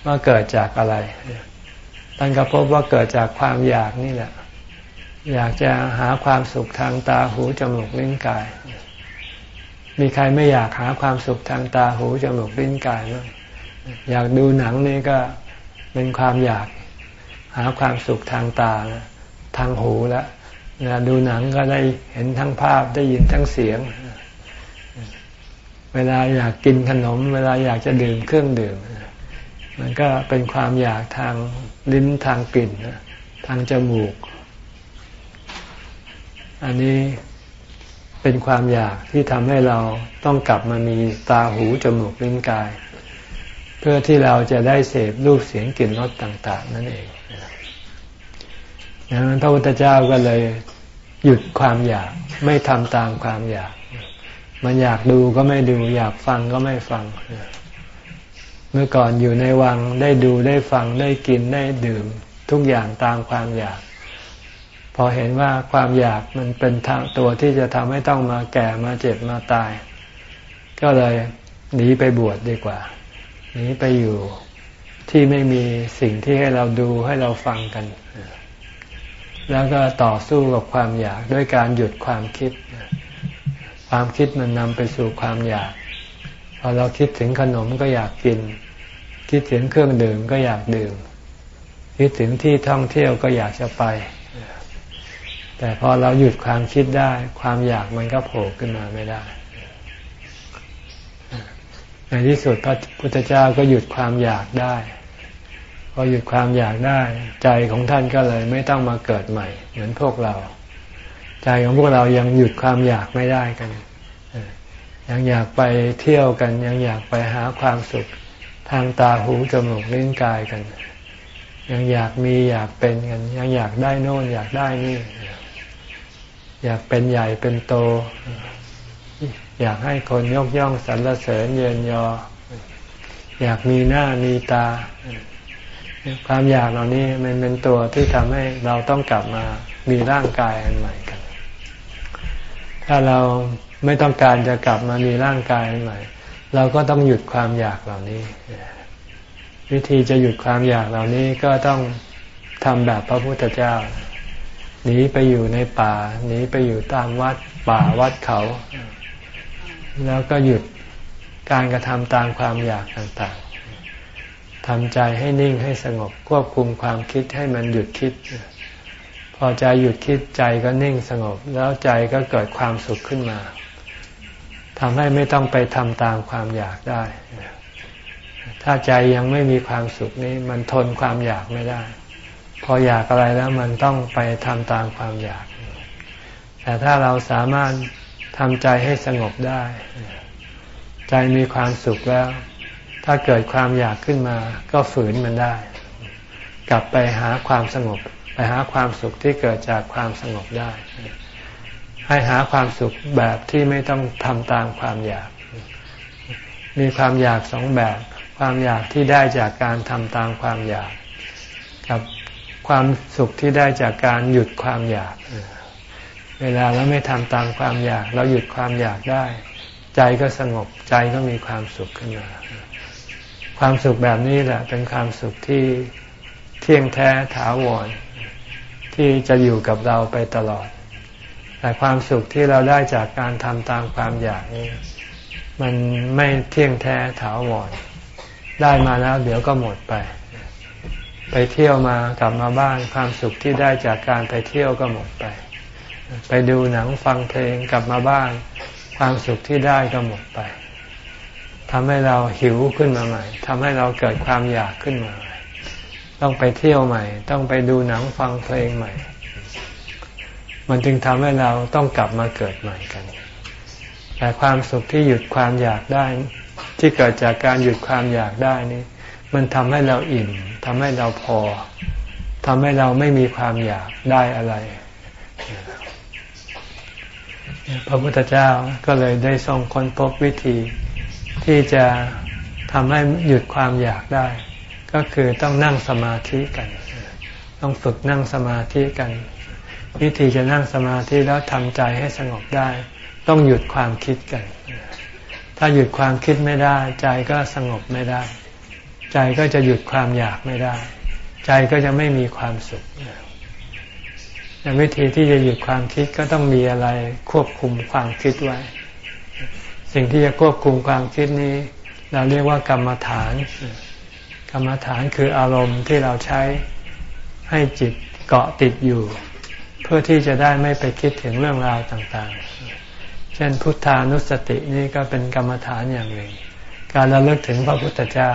ว่าเกิดจากอะไรท่านก็พบว่าเกิดจากความอยากนี่แหละ อยากจะหาความสุขทางตาหูจมูกลิ้นกาย มีใครไม่อยากหาความสุขทางตาหูจมูกลิ้นกายบ้างอยากดูหนังนี่ก็เป็นความอยากหาความสุขทางตาทางหูแล้วดูหนังก็ได้เห็นทั้งภาพได้ยินทั้งเสียง เวลาอยากกินขนม เวลาอยากจะดื่มเครื่องดื่ม มันก็เป็นความอยากทางลิ้นทางกลิ่นทางจมูก อันนี้เป็นความอยากที่ทำให้เราต้องกลับมามีตาหูจมูกลิ้นกาย เพื่อที่เราจะได้เสพรูปเสียงกลิ่นรสต่าง ๆ นั่นเองดังนั้นพระพุทธเจ้าก็เลยหยุดความอยากไม่ทำตามความอยาก มันอยากดูก็ไม่ดู อยากฟังก็ไม่ฟังเเมื่อก่อนอยู่ในวังได้ดูได้ฟังได้กินได้ดื่ม ทุกอย่างตามความอยาก พอเห็นว่าความอยากมันเป็นทางตัวที่จะทำให้ต้องมาแก่มาเจ็บมาตาย ก็เลยหนีไปบวชดดีกว่าหนีไปอยู่ที่ไม่มีสิ่งที่ให้เราดูให้เราฟังกัน แล้วก็ต่อสู้กับความอยากด้วยการหยุดความคิด ความคิดมันนำไปสู่ความอยาก พอเราคิดถึงขนมก็อยากกิน คิดถึงเครื่องดื่มก็อยากดื่ม คิดถึงที่ท่องเที่ยวก็อยากจะไป แต่พอเราหยุดความคิดได้ ความอยากมันก็โผล่ขึ้นมาไม่ได้ ในที่สุดพระพุทธเจ้าก็หยุดความอยากได้ พอหยุดความอยากได้ ใจของท่านก็เลยไม่ต้องมาเกิดใหม่ เหมือนพวกเรา ใจของพวกเรายังหยุดความอยากไม่ได้กัน ยังอยากไปเที่ยวกัน ยังอยากไปหาความสุขทางตาหูจมูกลิ้นกายกัน ยังอยากมีอยากเป็นกัน ยังอยากได้โน่นอยากได้นี่ อยากเป็นใหญ่เป็นโต อยากให้คนยกย่องสรรเสริญเยินยอ อยากมีหน้ามีตา ความอยากเหล่านี้มันเป็นตัวที่ทำให้เราต้องกลับมามีร่างกายอันใหม่กัน ถ้าเรา ไม่ต้องการจะกลับมามีร่างกายใหม่ เราก็ต้องหยุดความอยากเหล่านี้ วิธีจะหยุดความอยากเหล่านี้ก็ต้องทำแบบพระพุทธเจ้าหนีไปอยู่ในป่าหนีไปอยู่ตามวัดป่าวัดเขา แล้วก็หยุดการกระทำตามความอยากต่างๆทำใจให้นิ่งให้สงบควบคุมความคิดให้มันหยุดคิด พอใจหยุดคิดใจก็นิ่งสงบ แล้วใจก็เกิดความสุขขึ้นมา ทำให้ไม่ต้องไปทำตามความอยากได้ ถ้าใจยังไม่มีความสุขนี้ มันทนความอยากไม่ได้ พออยากอะไรแล้วมันต้องไปทำตามความอยาก แต่ถ้าเราสามารถทำใจให้สงบได้ ใจมีความสุขแล้ว ถ้าเกิดความอยากขึ้นมา ก็ฝืนมันได้ กลับไปหาความสงบ ไปหาความสุขที่เกิดจากความสงบได้ ให้หาความสุขแบบที่ไม่ต้องทำตามความอยาก มีความอยากสองแบบ ความอยากที่ได้จากการทำตามความอยาก กับความสุขที่ได้จากการหยุดความอยาก เวลาเราไม่ทำตามความอยาก เราหยุดความอยากได้ ใจก็สงบใจก็มีความสุขขึ้นมา ความสุขแบบนี้แหละเป็นความสุขที่เที่ยงแท้ถาวรที่จะอยู่กับเราไปตลอด แต่ความสุขที่เราได้จากการทำตามความอยากนี้ มันไม่เที่ยงแท้ถาวรได้มาแล้ว เดี๋ยวก็หมดไป ไปเที่ยวมากลับมาบ้านความสุขที่ได้จากการไปเที่ยวก็หมดไป ไปดูหนังฟังเพลงกลับมาบ้าน ความสุขที่ได้ก็หมดไปทำให้เราหิวขึ้นมาใหม่ทำให้เราเกิดความอยากขึ้นมา ต้องไปเที่ยวใหม่ ต้องไปดูหนังฟังเพลงใหม่ มันจึงทำให้เราต้องกลับมาเกิดใหม่กัน แต่ความสุขที่หยุดความอยากได้ ที่เกิดจากการหยุดความอยากได้นี่มันทำให้เราอิ่มทำให้เราพอทำให้เราไม่มีความอยากได้อะไร พระพุทธเจ้าก็เลยได้ทรงค้นพบวิธีที่จะทำให้หยุดความอยากได้ ก็คือต้องนั่งสมาธิกัน ต้องฝึกนั่งสมาธิกัน วิธีจะนั่งสมาธิแล้วทำใจให้สงบได้ ต้องหยุดความคิดกัน ถ้าหยุดความคิดไม่ได้ ใจก็สงบไม่ได้ ใจก็จะหยุดความอยากไม่ได้ ใจก็จะไม่มีความสุขวิธีที่จะหยุดความคิดก็ต้องมีอะไรควบคุมความคิดไว้ สิ่งที่จะควบคุมความคิดนี้ เราเรียกว่ากรรมฐาน กรรมฐานคืออารมณ์ที่เราใช้ให้จิตเกาะติดอยู่ พื่อที่จะได้ไม่ไปคิดถึงเรื่องราวต่างๆ เช่นพุทธานุสตินี่ก็เป็นกรรมฐานอย่างหนึ่ง การระลึกถึงพระพุทธเจ้า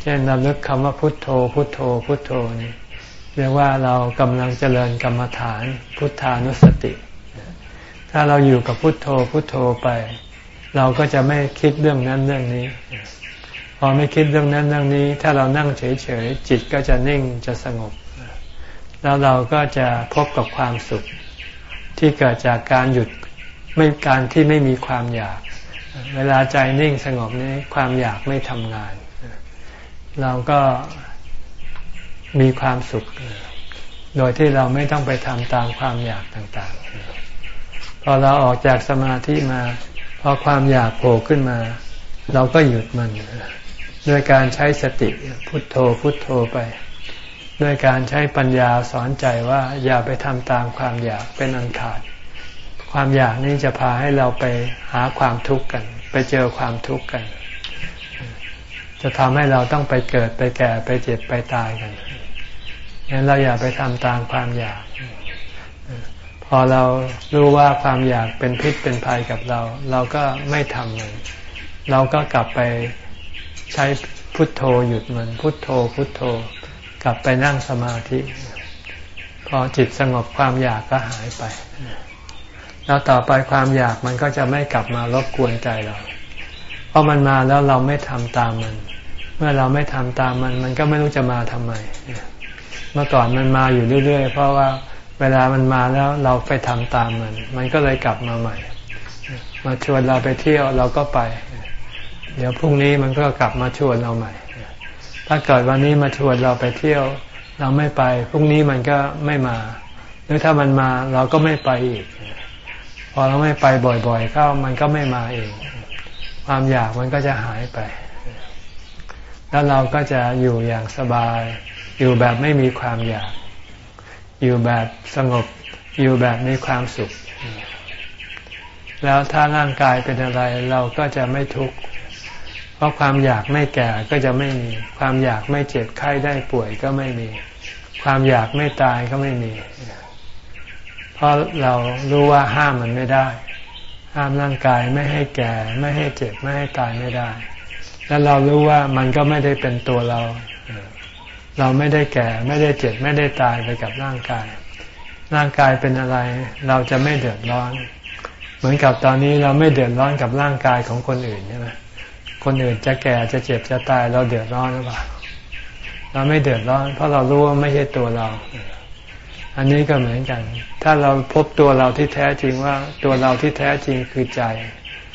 เช่นระลึกคำว่าพุทโธ พุทโธ พุทโธนี่เรียกว่าเรากำลังเจริญกรรมฐานพุทธานุสติ ถ้าเราอยู่กับพุทโธ พุทโธไป เราก็จะไม่คิดเรื่องนั้นเรื่องนี้ พอไม่คิดเรื่องนั้นเรื่องนี้ ถ้าเรานั่งเฉยๆจิตก็จะนิ่งจะสงบ แล้วเราก็จะพบกับความสุข ที่เกิดจากการหยุดไม่การที่ไม่มีความอยาก เวลาใจนิ่งสงบนี้ความอยากไม่ทำงาน เราก็มีความสุข โดยที่เราไม่ต้องไปทำตามความอยากต่างๆ พอเราออกจากสมาธิมา พอความอยากโผล่ขึ้นมา เราก็หยุดมันด้วยการใช้สติพุทโธพุทโธไป ด้วยการใช้ปัญญาสอนใจว่าอย่าไปทำตามความอยากเป็นอันขาด ความอยากนี้จะพาให้เราไปหาความทุกข์กัน ไปเจอความทุกข์กัน จะทำให้เราต้องไปเกิดไปแก่ไปเจ็บไปตายกันงั้นเราอย่าไปทำตามความอยาก พอเรารู้ว่าความอยากเป็นพิษเป็นภัยกับเรา เราก็ไม่ทำมันเราก็กลับไปใช้พุทโธหยุดมัน พุทโธพุทโธ กลับไปนั่งสมาธิ พอจิตสงบความอยากก็หายไป แล้วต่อไปความอยากมันก็จะไม่กลับมารบกวนใจเรา เพราะมันมาแล้วเราไม่ทำตามมัน เมื่อเราไม่ทำตามมัน มันก็ไม่รู้จะมาทำไม เมื่อก่อนมันมาอยู่เรื่อย ๆ เพราะว่าเวลามันมาแล้วเราไปทำตามมัน มันก็เลยกลับมาใหม่ มาชวนเราไปเที่ยวเราก็ไป เดี๋ยวพรุ่งนี้มันก็กลับมาชวนเราใหม่ ถ้าเกิดวันนี้มาชวนเราไปเที่ยว เราไม่ไปพรุ่งนี้มันก็ไม่มา หรือถ้ามันมาเราก็ไม่ไปอีก พอเราไม่ไปบ่อยๆเข้ามันก็ไม่มาเอง ความอยากมันก็จะหายไป แล้วเราก็จะอยู่อย่างสบาย อยู่แบบไม่มีความอยาก อยู่แบบสงบ อยู่แบบมีความสุขแล้วถ้าร่างกายเป็นอะไรเราก็จะไม่ทุกข์ เพเพราะความอยากไม่แก่ก็จะไม่มี ความอยากไม่เจ็บไข้ได้ป่วยก็ไม่มี ความอยากไม่ตายก็ไม่มี เพราะเรารู้ว่าห้ามมันไม่ได้ ห้ามร่างกายไม่ให้แก่ ไม่ให้เจ็บไม่ให้ตายไม่ได้ แล้วเรารู้ว่ามันก็ไม่ได้เป็นตัวเรา เราไม่ได้แก่ ไม่ได้เจ็บไม่ได้ตายไปกับร่างกาย ร่างกายเป็นอะไร เราจะไม่เดือดร้อน เหมือนกับตอนนี้เราไม่เดือดร้อนกับร่างกายของคนอื่นใช่ไหม คนอื่นจะแก่จะเจ็บจะตายเราเดือดร้อนหรือเปล่า เราไม่เดือดร้อน เพราะเรารู้ว่าไม่ใช่ตัวเรา อันนี้ก็เหมือนกัน ถ้าเราพบตัวเราที่แท้จริงว่า ตัวเราที่แท้จริงคือใจ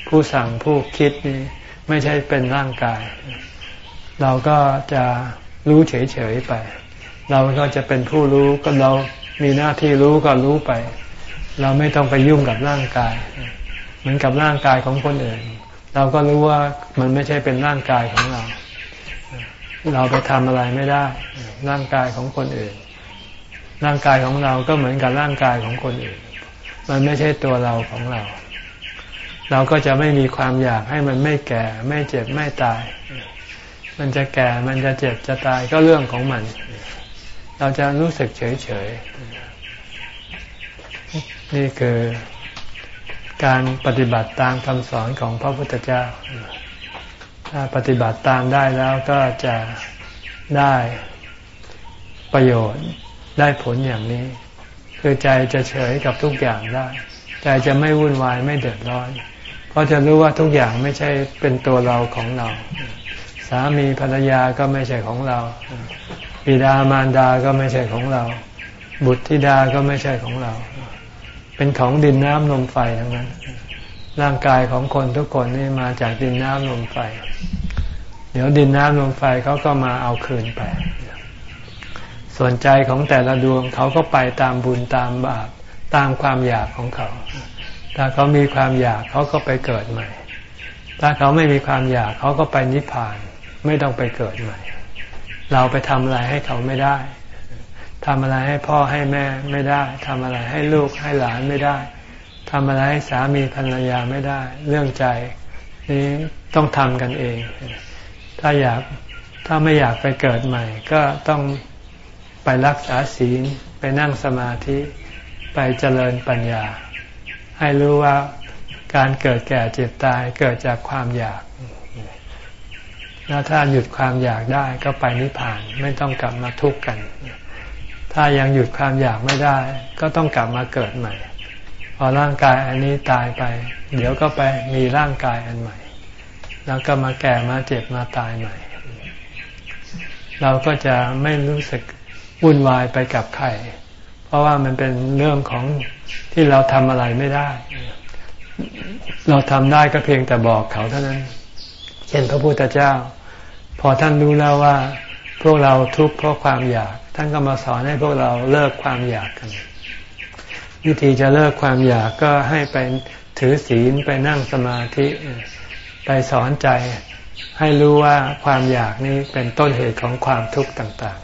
ผู้สั่งผู้คิดนี่ไม่ใช่เป็นร่างกาย เราก็จะรู้เฉยๆไป เราก็จะเป็นผู้รู้ก็เรามีหน้าที่รู้ก็รู้ไป เราไม่ต้องไปยุ่งกับร่างกาย เหมือนกับร่างกายของคนอื่น เราก็รู้ว่ามันไม่ใช่เป็นร่างกายของเรา เราไปทำอะไรไม่ได้ ร่างกายของคนอื่น ร่างกายของเราก็เหมือนกับร่างกายของคนอื่น มันไม่ใช่ตัวเราของเรา เราก็จะไม่มีความอยากให้มันไม่แก่ ไม่เจ็บไม่ตาย มันจะแก่มันจะเจ็บจะตายก็เรื่องของมัน เราจะรู้สึกเฉยเฉยนี่คือ การปฏิบัติตามคำสอนของพระพุทธเจ้า ถ้าปฏิบัติตามได้แล้วก็จะได้ประโยชน์ได้ผลอย่างนี้ คือใจจะเฉยกับทุกอย่างได้ ใจจะไม่วุ่นวายไม่เดือดร้อน เพราะจะรู้ว่าทุกอย่างไม่ใช่เป็นตัวเราของเรา สามีภรรยาก็ไม่ใช่ของเราบิดามารดาก็ไม่ใช่ของเรา บุตรธิดาก็ไม่ใช่ของเรา เป็นของดินน้ำลมไฟทั้งนั้น ร่างกายของคนทุกคนนี่มาจากดินน้ำลมไฟ เดี๋ยวดินน้ำลมไฟเขาก็มาเอาคืนไป ส่วนใจของแต่ละดวงเขาก็ไปตามบุญตามบาปตามความอยากของเขา ถ้าเขามีความอยากเขาก็ไปเกิดใหม่ ถ้าเขาไม่มีความอยากเขาก็ไปนิพพาน ไม่ต้องไปเกิดใหม่ เราไปทำอะไรให้เขาไม่ได้ ทำอะไรให้พ่อให้แม่ไม่ได้ทำอะไรให้ลูกให้หลานไม่ได้ทำอะไรให้สามีภรรยาไม่ได้ เรื่องใจนี้ต้องทำกันเอง ถ้าอยากถ้าไม่อยากไปเกิดใหม่ ก็ต้องไปรักษาศีลไปนั่งสมาธิไปเจริญปัญญา ให้รู้ว่าการเกิดแก่เจ็บตายเกิดจากความอยากแล้วถ้าหยุดความอยากได้ก็ไปนิพพานไม่ต้องกลับมาทุกข์กัน ถ้ายังหยุดความอยากไม่ได้ ก็ต้องกลับมาเกิดใหม่ พอร่างกายอันนี้ตายไป เดี๋ยวก็ไปมีร่างกายอันใหม่ แล้วก็มาแก่มาเจ็บมาตายใหม่ เราก็จะไม่รู้สึกวุ่นวายไปกับใครเพราะว่ามันเป็นเรื่องของที่เราทำอะไรไม่ได้ เราทำได้ก็เพียงแต่บอกเขาเท่านั้น เช่นพระพุทธเจ้า พอท่านรู้แล้วว่า พวกเราทุกข์เพราะความอยาก ท่านก็มาสอนให้พวกเราเลิกความอยากกัน วิธีจะเลิกความอยากก็ให้ไปถือศีลไปนั่งสมาธิไปสอนใจให้รู้ว่าความอยากนี้เป็นต้นเหตุของความทุกข์ต่าง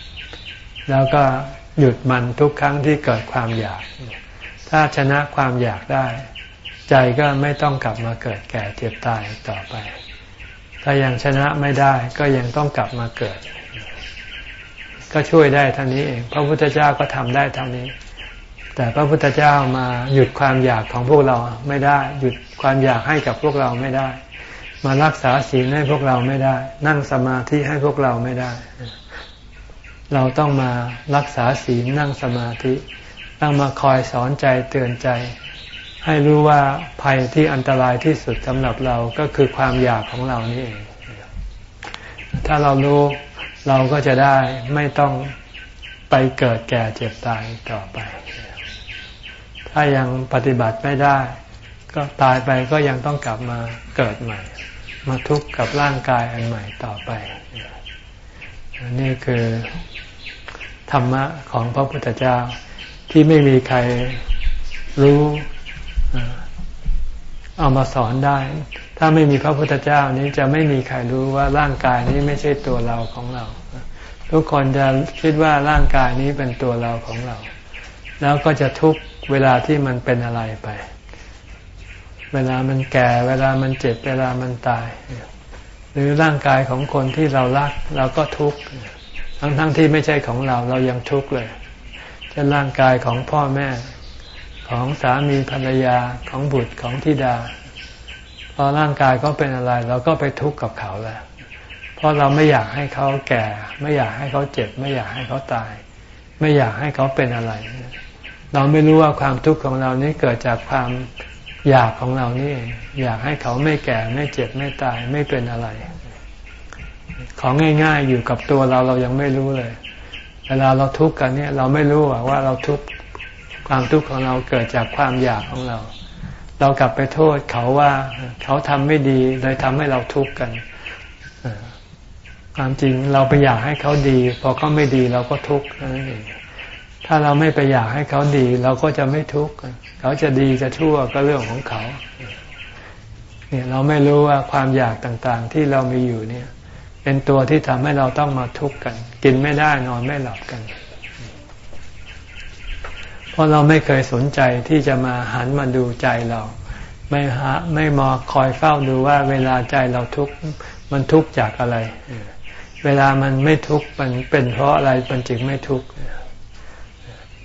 ๆ แล้วก็หยุดมันทุกครั้งที่เกิดความอยาก ถ้าชนะความอยากได้ ใจก็ไม่ต้องกลับมาเกิดแก่เจ็บตายต่อไป ถ้ายังชนะไม่ได้ก็ยังต้องกลับมาเกิด ก็ช่วยได้เท่านี้เอง พระพุทธเจ้าก็ทำได้เท่านี้ แต่พระพุทธเจ้ามาหยุดความอยากของพวกเราไม่ได้ หยุดความอยากให้กับพวกเราไม่ได้ มารักษาศีลให้พวกเราไม่ได้ นั่งสมาธิให้พวกเราไม่ได้ เราต้องมารักษาศีลนั่งสมาธิ ต้องมาคอยสอนใจเตือนใจ ให้รู้ว่าภัยที่อันตรายที่สุดสำหรับเราก็คือความอยากของเรานี่เองถ้าเรารู้ เราก็จะได้ไม่ต้องไปเกิดแก่เจ็บตายต่อไป ถ้ายังปฏิบัติไม่ได้ ก็ตายไปก็ยังต้องกลับมาเกิดใหม่ มาทุกข์กับร่างกายอันใหม่ต่อไป นี่คือธรรมะของพระพุทธเจ้าที่ไม่มีใครรู้เอามาสอนได้ ถ้าไม่มีพระพุทธเจ้านี้จะไม่มีใครรู้ว่าร่างกายนี้ไม่ใช่ตัวเราของเรา ทุกคนจะคิดว่าร่างกายนี้เป็นตัวเราของเรา แล้วก็จะทุกเวลาที่มันเป็นอะไรไป เวลามันแก่ เวลามันเจ็บ เวลามันตาย หรือร่างกายของคนที่เรารักเราก็ทุกข์ทั้งๆทที่ไม่ใช่ของเราเรายังทุกข์เลยเช่นร่างกายของพ่อแม่ของสามีภรรยาของบุตรของธิดา พอร่างกายเขาเป็นอะไร เราก็ไปทุกข์กับเขาแล้วเพราะเราไม่อยากให้เขาแก่ ไม่อยากให้เขาเจ็บ ไม่อยากให้เขาตาย ไม่อยากให้เขาเป็นอะไร เราไม่รู้ว่าความทุกข์ของเรานี้เกิดจากความอยากของเรานี่ อยากให้เขาไม่แก่ไม่เจ็บไม่ตายไม่เป็นอะไร ของง่าย ๆ อยู่กับตัวเราเรายังไม่รู้เลย เวลาเราทุกข์กันเนี่ย เราไม่รู้ว่าเราทุกข์ความทุกข์ของเราเกิดจากความอยากของเรา เรากลับไปโทษเขาว่าเขาทำไม่ดีเลยทำให้เราทุกข์กันความจริงเราไปอยากให้เขาดี พอเขาไม่ดีเราก็ทุกข์นั่นเองถ้าเราไม่ไปอยากให้เขาดี เราก็จะไม่ทุกข์เขาจะดีจะชั่วก็เรื่องของเขาเนี่ยเราไม่รู้ว่าความอยากต่างๆ ที่เรามีอยู่เนี่ย เป็นตัวที่ทำให้เราต้องมาทุกข์กัน กินไม่ได้นอนไม่หลับกันเราะเราไม่เคยสนใจที่จะมาหันมาดูใจเรา ไม่หาไม่มาคอยเฝ้าดูว่าเวลาใจเราทุกข์มันทุกข์จากอะไร เวลามันไม่ทุกข์มันเป็นเพราะอะไรมันจึงไม่ทุกข์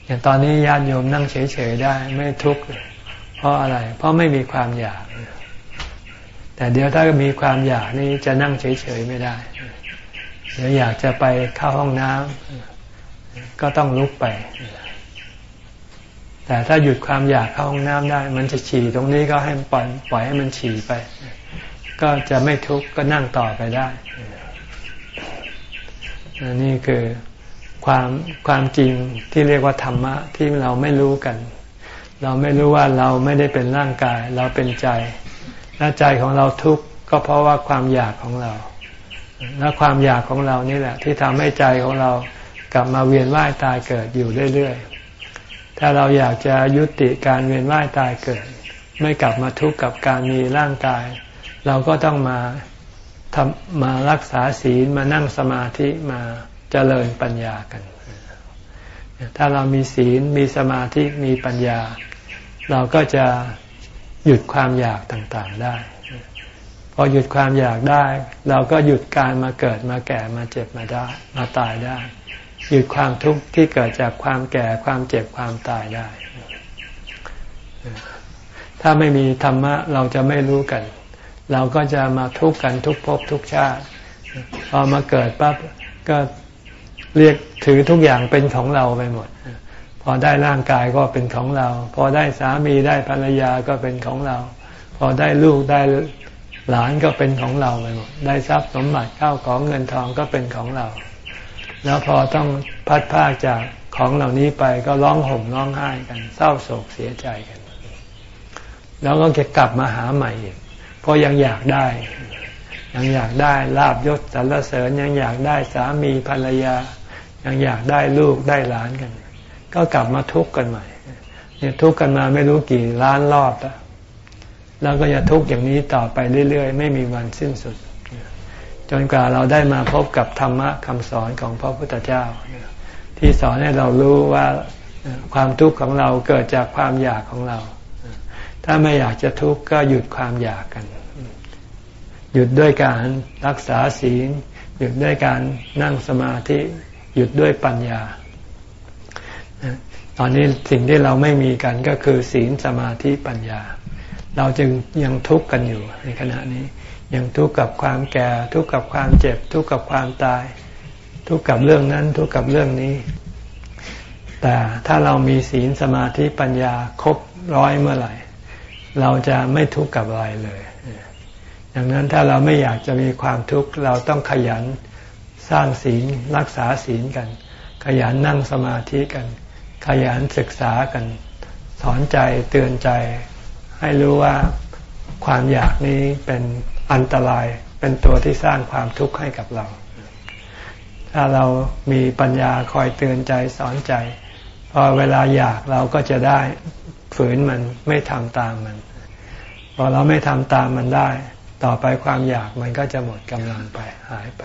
อย่างตอนนี้ญาติโยมนั่งเฉยๆได้ไม่ทุกข์เพราะอะไร เพราะไม่มีความอยาก แต่เดี๋ยวถ้ามีความอยากนี่จะนั่งเฉยๆไม่ได้ เดี๋ยวอยากจะไปเข้าห้องน้ำก็ต้องลุกไป แต่ถ้าหยุดความอยากเข้าห้องน้ำได้ มันจะฉี่ตรงนี้ก็ให้ปล่อยปล่อยให้มันฉี่ไป ก็จะไม่ทุกข์ก็นั่งต่อไปได้นี่คือความความจริงที่เรียกว่าธรรมะที่เราไม่รู้กัน เราไม่รู้ว่าเราไม่ได้เป็นร่างกาย เราเป็นใจและใจของเราทุกข์ก็เพราะว่าความอยากของเรา และความอยากของเรานี่แหละ ที่ทำให้ใจของเรากลับมาเวียนว่ายตายเกิดอยู่เรื่อยๆ ถ้าเราอยากจะยุติการเวียนว่ายตายเกิด ไม่กลับมาทุกข์กับการมีร่างกาย เราก็ต้องมาทำมารักษาศีลมานั่งสมาธิมาเจริญปัญญากัน ถ้าเรามีศีลมีสมาธิมีปัญญา เราก็จะหยุดความอยากต่างๆได้ พอหยุดความอยากได้ เราก็หยุดการมาเกิดมาแก่มาเจ็บมาได้มาตายได้ หยุดความทุกข์ที่เกิดจากความแก่ความเจ็บความตายได้ ถ้าไม่มีธรรมะเราจะไม่รู้กัน เราก็จะมาทุกข์กันทุกภพทุกชาติ พอมาเกิดปั๊บก็เรียกถือทุกอย่างเป็นของเราไปหมด พอได้ร่างกายก็เป็นของเรา พอได้สามีได้ภรรยาก็เป็นของเรา พอได้ลูกได้หลานก็เป็นของเราไปหมด ได้ทรัพย์สมบัติข้าวของเงินทองก็เป็นของเรา แล้วพอต้องพัดพากจากของเหล่านี้ไปก็ร้องห่มร้องไห้กัน เศร้าโศกเสียใจกัน แล้วก็จะกลับมาหาใหม่อีกเพราะยังอยากได้ ยังอยากได้ลาบยศสรรเสริญยังอยากได้สามีภรรยา ยังอยากได้ลูกได้หลานกัน ก็กลับมาทุกข์กันใหม่เนี่ยทุกข์กันมาไม่รู้กี่ล้านรอบแล้วแล้วก็จะทุกข์อย่างนี้ต่อไปเรื่อยๆ ไม่มีวันสิ้นสุด จนกว่าเราได้มาพบกับธรรมะคำสอนของพระพุทธเจ้า ที่สอนให้เรารู้ว่าความทุกข์ของเราเกิดจากความอยากของเรา ถ้าไม่อยากจะทุกข์ก็หยุดความอยากกัน หยุดด้วยการรักษาศีล หยุดด้วยการนั่งสมาธิ หยุดด้วยปัญญา ตอนนี้สิ่งที่เราไม่มีกันก็คือศีลสมาธิปัญญา เราจึงยังทุกข์กันอยู่ในขณะนี้ ยังทุกข์กับความแก่ ทุกข์กับความเจ็บ ทุกข์กับความตาย ทุกข์กับเรื่องนั้นทุกข์กับเรื่องนี้ แต่ถ้าเรามีศีลสมาธิปัญญาครบร้อยเมื่อไหร่ เราจะไม่ทุกข์กับอะไรเลย ดังนั้นถ้าเราไม่อยากจะมีความทุกข์เราต้องขยันสร้างศีลรักษาศีลกัน ขยันนั่งสมาธิกัน ขยันศึกษากัน สอนใจเตือนใจ ให้รู้ว่าความอยากนี้เป็น อันตรายเป็นตัวที่สร้างความทุกข์ให้กับเรา ถ้าเรามีปัญญาคอยเตือนใจสอนใจ พอเวลาอยากเราก็จะได้ฝืนมันไม่ทำตามมัน พอเราไม่ทำตามมันได้ ต่อไปความอยากมันก็จะหมดกำลังไปหายไป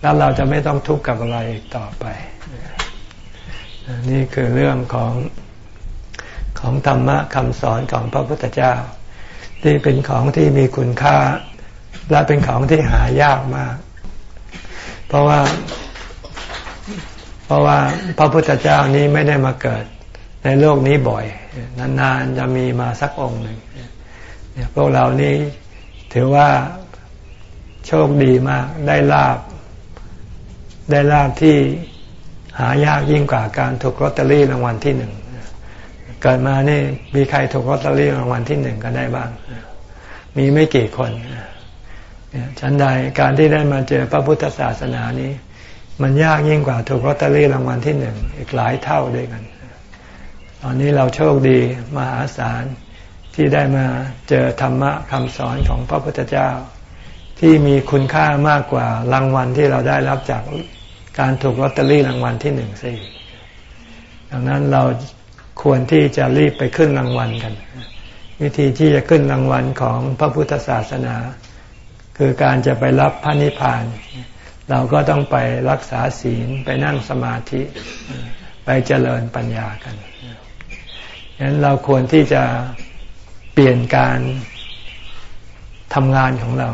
แล้วเราจะไม่ต้องทุกข์กับอะไรอีกต่อไป นี่คือเรื่องของของธรรมะคำสอนของพระพุทธเจ้า ที่เป็นของที่มีคุณค่า และเป็นของที่หายากมาก เพราะว่า เพราะว่าพระพุทธเจ้านี้ไม่ได้มาเกิดในโลกนี้บ่อย นานๆจะมีมาสักองค์หนึ่งพวกเรานี้ถือว่าโชคดีมากได้ลาบ ได้ลาบที่หายากยิ่งกว่าการถูกลอตเตอรี่รางวัลที่หนึ่งเกิดมานี่มีใครถูกลอตเตอรี่รางวัลที่หนึ่งก็ได้บ้าง มีไม่กี่คน ฉันใดการที่ได้มาเจอพระพุทธศาสนานี้ มันยากยิ่งกว่าถูกลอตเตอรี่รางวัลที่หนึ่งอีกหลายเท่าด้วยกัน ตอนนี้เราโชคดีมหาศาลที่ได้มาเจอธรรมะคำสอนของพระพุทธเจ้า ที่มีคุณค่ามากกว่ารางวัลที่เราได้รับจากการถูกลอตเตอรี่รางวัลที่หนึ่งสิดังนั้นเราควรที่จะรีบไปขึ้นรางวัลกัน วิธีที่จะขึ้นรางวัลของพระพุทธศาสนา คือการจะไปรับพระนิพพาน เราก็ต้องไปรักษาศีลไปนั่งสมาธิไปเจริญปัญญากันฉะนั้นเราควรที่จะเปลี่ยนการทำงานของเรา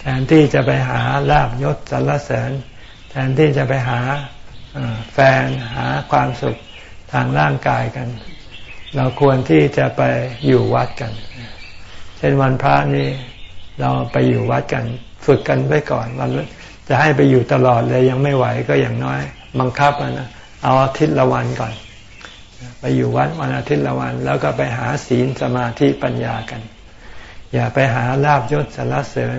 แทนที่จะไปหาลาบยศสรรเสริญ แทนที่จะไปหาแฟนหาความสุขทางร่างกายกัน เราควรที่จะไปอยู่วัดกัน เช่นวันพระนี่ เราไปอยู่วัดกันฝึกกันไว้ก่อนวันจะให้ไปอยู่ตลอดเลยยังไม่ไหวก็อย่างน้อยบังคับนะเอาอาทิตย์ละวันก่อน ไปอยู่วัดวันอาทิตย์ละวัน แล้วก็ไปหาศีลสมาธิปัญญากัน อย่าไปหาลาบยศสารเสริญ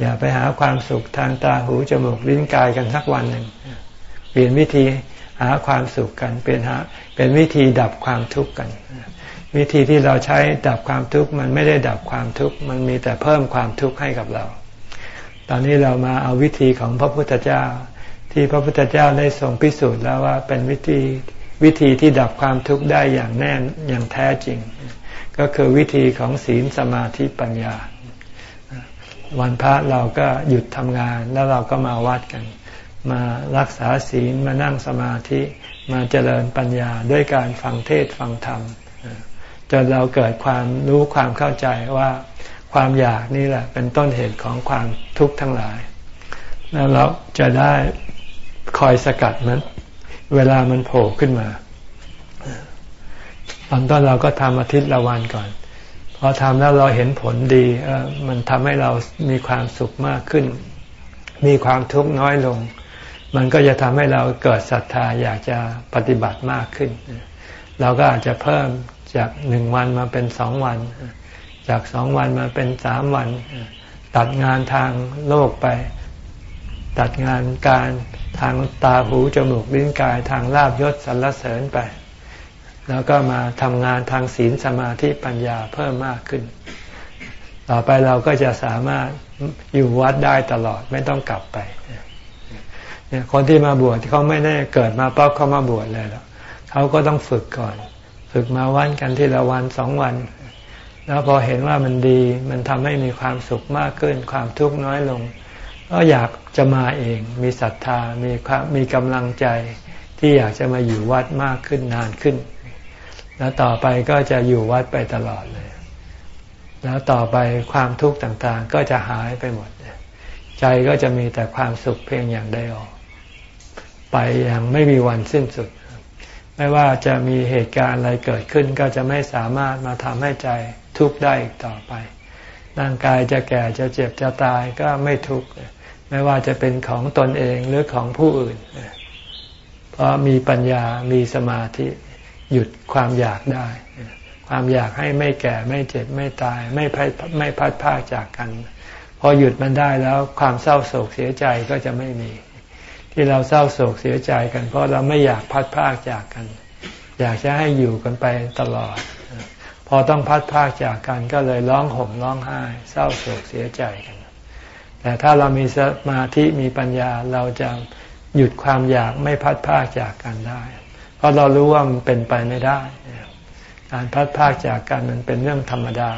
อย่าไปหาความสุขทางตาหูจมูกลิ้นกายกันสักวันหนึ่งเปลี่ยนวิธีหาความสุขกันเป็นหาเป็นวิธีดับความทุกข์กัน วิธีที่เราใช้ดับความทุกข์มันไม่ได้ดับความทุกข์มันมีแต่เพิ่มความทุกข์ให้กับเรา ตอนนี้เรามาเอาวิธีของพระพุทธเจ้า ที่พระพุทธเจ้าได้ทรงพิสูจน์แล้วว่าเป็นวิธีวิธีที่ดับความทุกข์ได้อย่างแน่นอย่างแท้จริง ก็คือวิธีของศีลสมาธิปัญญา วันพระเราก็หยุดทำงานแล้วเราก็มาวัดกัน มารักษาศีลมานั่งสมาธิมาเจริญปัญญาด้วยการฟังเทศฟังธรรม จนเราเกิดความรู้ความเข้าใจว่าความอยากนี่แหละ เป็นต้นเหตุของความทุกข์ทั้งหลาย แล้วเราจะได้คอยสกัดมัน เวลามันโผล่ขึ้นมา ตอนต้นเราก็ทำอาทิตย์ละวันก่อน พอทำแล้วเราเห็นผลดีมันทำให้เรามีความสุขมากขึ้น มีความทุกข์น้อยลง มันก็จะทำให้เราเกิดศรัทธาอยากจะปฏิบัติมากขึ้น เราก็อาจจะเพิ่ม จากหนึ่งวันมาเป็นสองวัน จากสองวันมาเป็นสามวัน ตัดงานทางโลกไป ตัดงานการทางตาหูจมูกลิ้นกายทางลาบยศสรรเสริญไป แล้วก็มาทำงานทางศีลสมาธิปัญญาเพิ่มมากขึ้น ต่อไปเราก็จะสามารถอยู่วัดได้ตลอดไม่ต้องกลับไปเนี่ยคนที่มาบวชเขาไม่ได้เกิดมาปั๊บเขามาบวชเลยหรอกเขาก็ต้องฝึกก่อน ฝึกมาวันกันทีละวันสองวัน แล้วพอเห็นว่ามันดีมันทำให้มีความสุขมากขึ้น ความทุกข์น้อยลง ก็อยากจะมาเอง มีศรัทธามีความมีกำลังใจที่อยากจะมาอยู่วัดมากขึ้นนานขึ้น แล้วต่อไปก็จะอยู่วัดไปตลอดเลย แล้วต่อไปความทุกข์ต่างๆ ก็จะหายไปหมด ใจก็จะมีแต่ความสุขเพียงอย่างเดียวไปอย่างไม่มีวันสิ้นสุด ไม่ว่าจะมีเหตุการณ์อะไรเกิดขึ้นก็จะไม่สามารถมาทำให้ใจทุกข์ได้อีกต่อไป ร่างกายจะแก่จะเจ็บจะตายก็ไม่ทุกข์ไม่ว่าจะเป็นของตนเองหรือของผู้อื่น เพราะมีปัญญามีสมาธิหยุดความอยากได้ ความอยากให้ไม่แก่ไม่เจ็บไม่ตาย ไม่พัดไม่พัดพาจากกัน พอหยุดมันได้แล้วความเศร้าโศกเสียใจก็จะไม่มี ที่เราเศร้าโศกเสียใจกัน เพราะเราไม่อยากพัดพากจากกัน อยากจะให้อยู่กันไปตลอด พอต้องพัดพากจากกันก็เลยร้องห่มร้องไห้ เศร้าโศกเสียใจกัน แต่ถ้าเรามีสมาธิมีปัญญาเราจะหยุดความอยากไม่พัดพากจากกันได้ เพราะเรารู้ว่ามันเป็นไปไม่ได้ การพัดพากจากกันมันเป็นเรื่องธรรมดา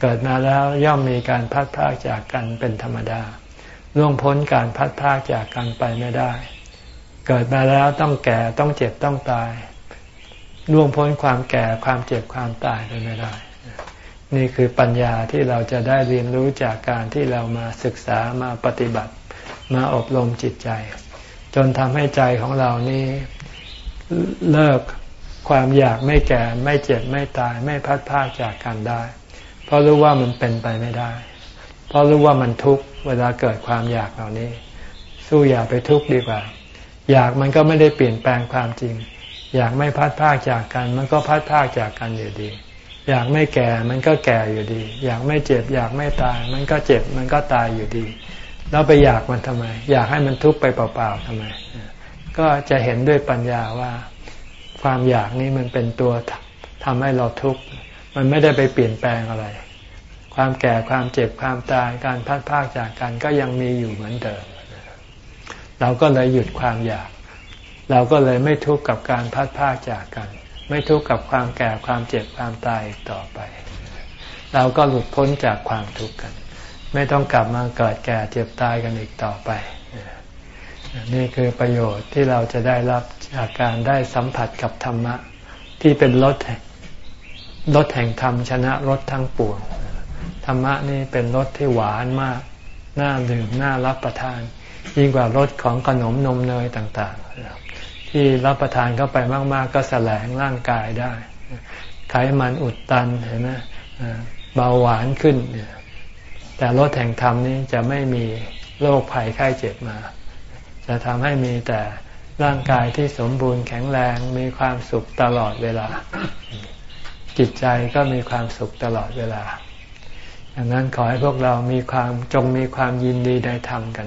เกิดมาแล้วย่อมมีการพัดพากจากกันเป็นธรรมดา ล่วงพ้นการพัดพากจากกันไปไม่ได้ เกิดมาแล้วต้องแก่ต้องเจ็บต้องตายล่วงพ้นความแก่ความเจ็บความตายไปไม่ได้ นี่คือปัญญาที่เราจะได้เรียนรู้จากการที่เรามาศึกษามาปฏิบัติ มาอบรมจิตใจ จนทำให้ใจของเรานี่เลิกความอยากไม่แก่ไม่เจ็บไม่ตายไม่พัดพากจากกันได้ เพราะรู้ว่ามันเป็นไปไม่ได้ เพราะรู้ว่ามันทุกข์เวลาเกิดความอยากเหล่านี้ สู้อย่าไปทุกข์ดีกว่า อยากมันก็ไม่ได้เปลี่ยนแปลงความจริง อยากไม่พัดพากจากกัน มันก็พัดพากจากกันอยู่ดี อยากไม่แก่มันก็แก่อยู่ดี อยากไม่เจ็บ อยากไม่ตาย มันก็เจ็บมันก็ตายอยู่ดีเราไปอยากมันทำไม อยากให้มันทุกข์ไปเปล่าๆทำไม ก็จะเห็นด้วยปัญญาว่า ความอยากนี้มันเป็นตัวทำให้เราทุกข์มันไม่ได้ไปเปลี่ยนแปลงอะไร ความแก่ความเจ็บความตายการพัดพากจากกันก็ยังมีอยู่เหมือนเดิม เราก็เลยหยุดความอยาก เราก็เลยไม่ทุกข์กับการพัดพากจากกัน ไม่ทุกข์กับความแก่ความเจ็บความตายต่อไป เราก็หลุดพ้นจากความทุกข์กัน ไม่ต้องกลับมาเกิดแก่เจ็บตายกันอีกต่อไป นี่คือประโยชน์ที่เราจะได้รับจากการได้สัมผัสกับธรรมะที่เป็นรถรถแห่งธรรมชนะรถทั้งปวง ธรรมะนี่เป็นรสที่หวานมาก น่าดื่ม น่ารับประทาน ยิ่งกว่ารสของขนมนมเนยต่างๆ ที่รับประทานเข้าไปมาก ๆ ก็แสลงร่างกายได้ ไขมันอุดตันเห็นไหมเบาหวานขึ้น แต่รสแห่งธรรมนี้จะไม่มีโรคภัยไข้เจ็บมา จะทำให้มีแต่ร่างกายที่สมบูรณ์แข็งแรงมีความสุขตลอดเวลา จิตใจก็มีความสุขตลอดเวลา ดังนั้นขอให้พวกเรามีความจงมีความยินดีในธรรมกัน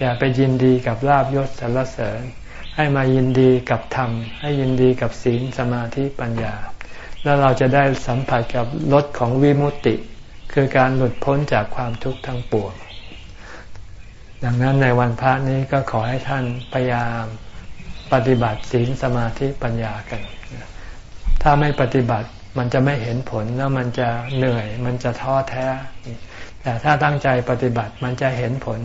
อย่าไปยินดีกับลาบยศสรรเสริญ ให้มายินดีกับธรรม ให้ยินดีกับศีลสมาธิปัญญา แล้วเราจะได้สัมผัสกับรสของวิมุตติ คือการหลุดพ้นจากความทุกข์ทั้งปวง ดังนั้นในวันพระนี้ก็ขอให้ท่านพยายามปฏิบัติศีลสมาธิปัญญากัน ถ้าไม่ปฏิบัติ มันจะไม่เห็นผลแล้วมันจะเหนื่อย มันจะท้อแท้ แต่ถ้าตั้งใจปฏิบัติมันจะเห็นผล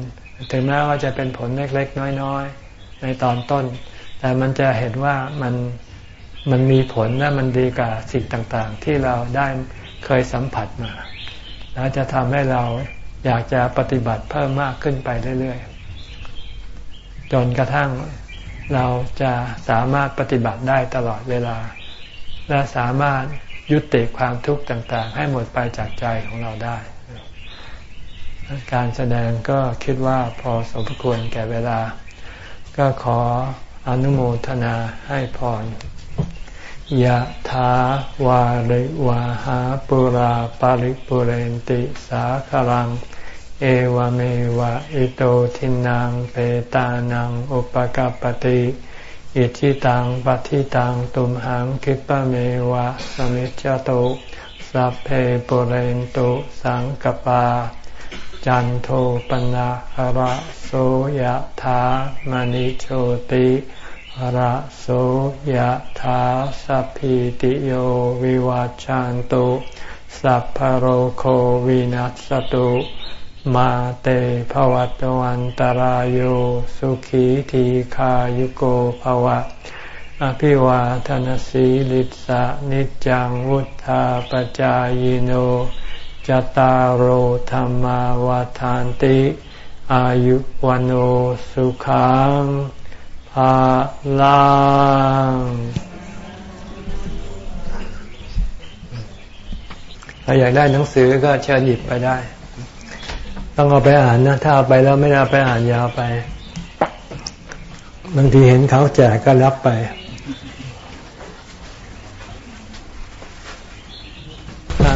ถึงแม้ว่าจะเป็นผลเล็กๆ น้อยๆ ในตอนต้น แต่มันจะเห็นว่ามันมันมีผลและมันดีกว่าสิ่งต่างๆ ที่เราได้เคยสัมผัสมา แล้วจะทำให้เราอยากจะปฏิบัติเพิ่มมากขึ้นไปเรื่อยๆ จนกระทั่งเราจะสามารถปฏิบัติได้ตลอดเวลา และสามารถ ยุติความทุกข์ต่างๆ ให้หมดไปจากใจของเราได้ การแสดงก็คิดว่าพอสมควรแก่เวลา ก็ขออนุโมทนาให้พรยะถาวาริวาหาปุราปาริปุเรนติสาคลัง เอวเมวะอิโตทินังเปตานังอุปกปติ อิชิตังปฏิตังตุมหังคิปะเมวะสมิจจโตสัพเพปุเรนตุสังกปา จันโทปนะหระโสยธามณิโชติหระโสยธาสัพพิติโยวิวัจจันตุสัพพโรโควินัสตุ มาเตภวัตวันตารโยสุขีทีขายุโกภวะ อภิวาทนสีลิสะนิจังวุธาปจายโนจตารโหธรรมวาทานติ อายุวันโอสุขังภาลังถ้าอยากได้หนังสือก็เชิญหยิบไปได้ ต้องเอาไปอ่านนะ ถ้าเอาไปแล้วไม่เอาไปอ่านยาวไป บางทีเห็นเขาแจกก็รับไป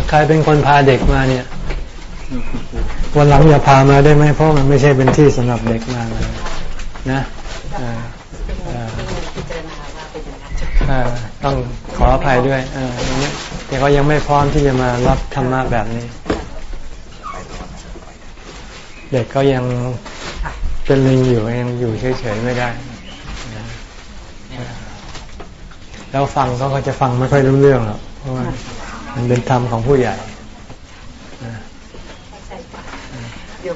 ใครเป็นคนพาเด็กมาเนี่ย วันหลังอย่าพามาได้ไหมเพราะมันไม่ใช่เป็นที่สำหรับเด็กมาเลยนะต้องขออภัยด้วยแต่เขายังไม่พร้อมที่จะมารับธรรมะแบบนี้ เด็กก็ยังเป็นลิงอยู่ยังอยู่เฉยๆไม่ได้แล้วฟังเขาก็จะฟังไม่ค่อยรู้เรื่องหรอกเพราะว่ามันเป็นธรรมของผู้ใหญ่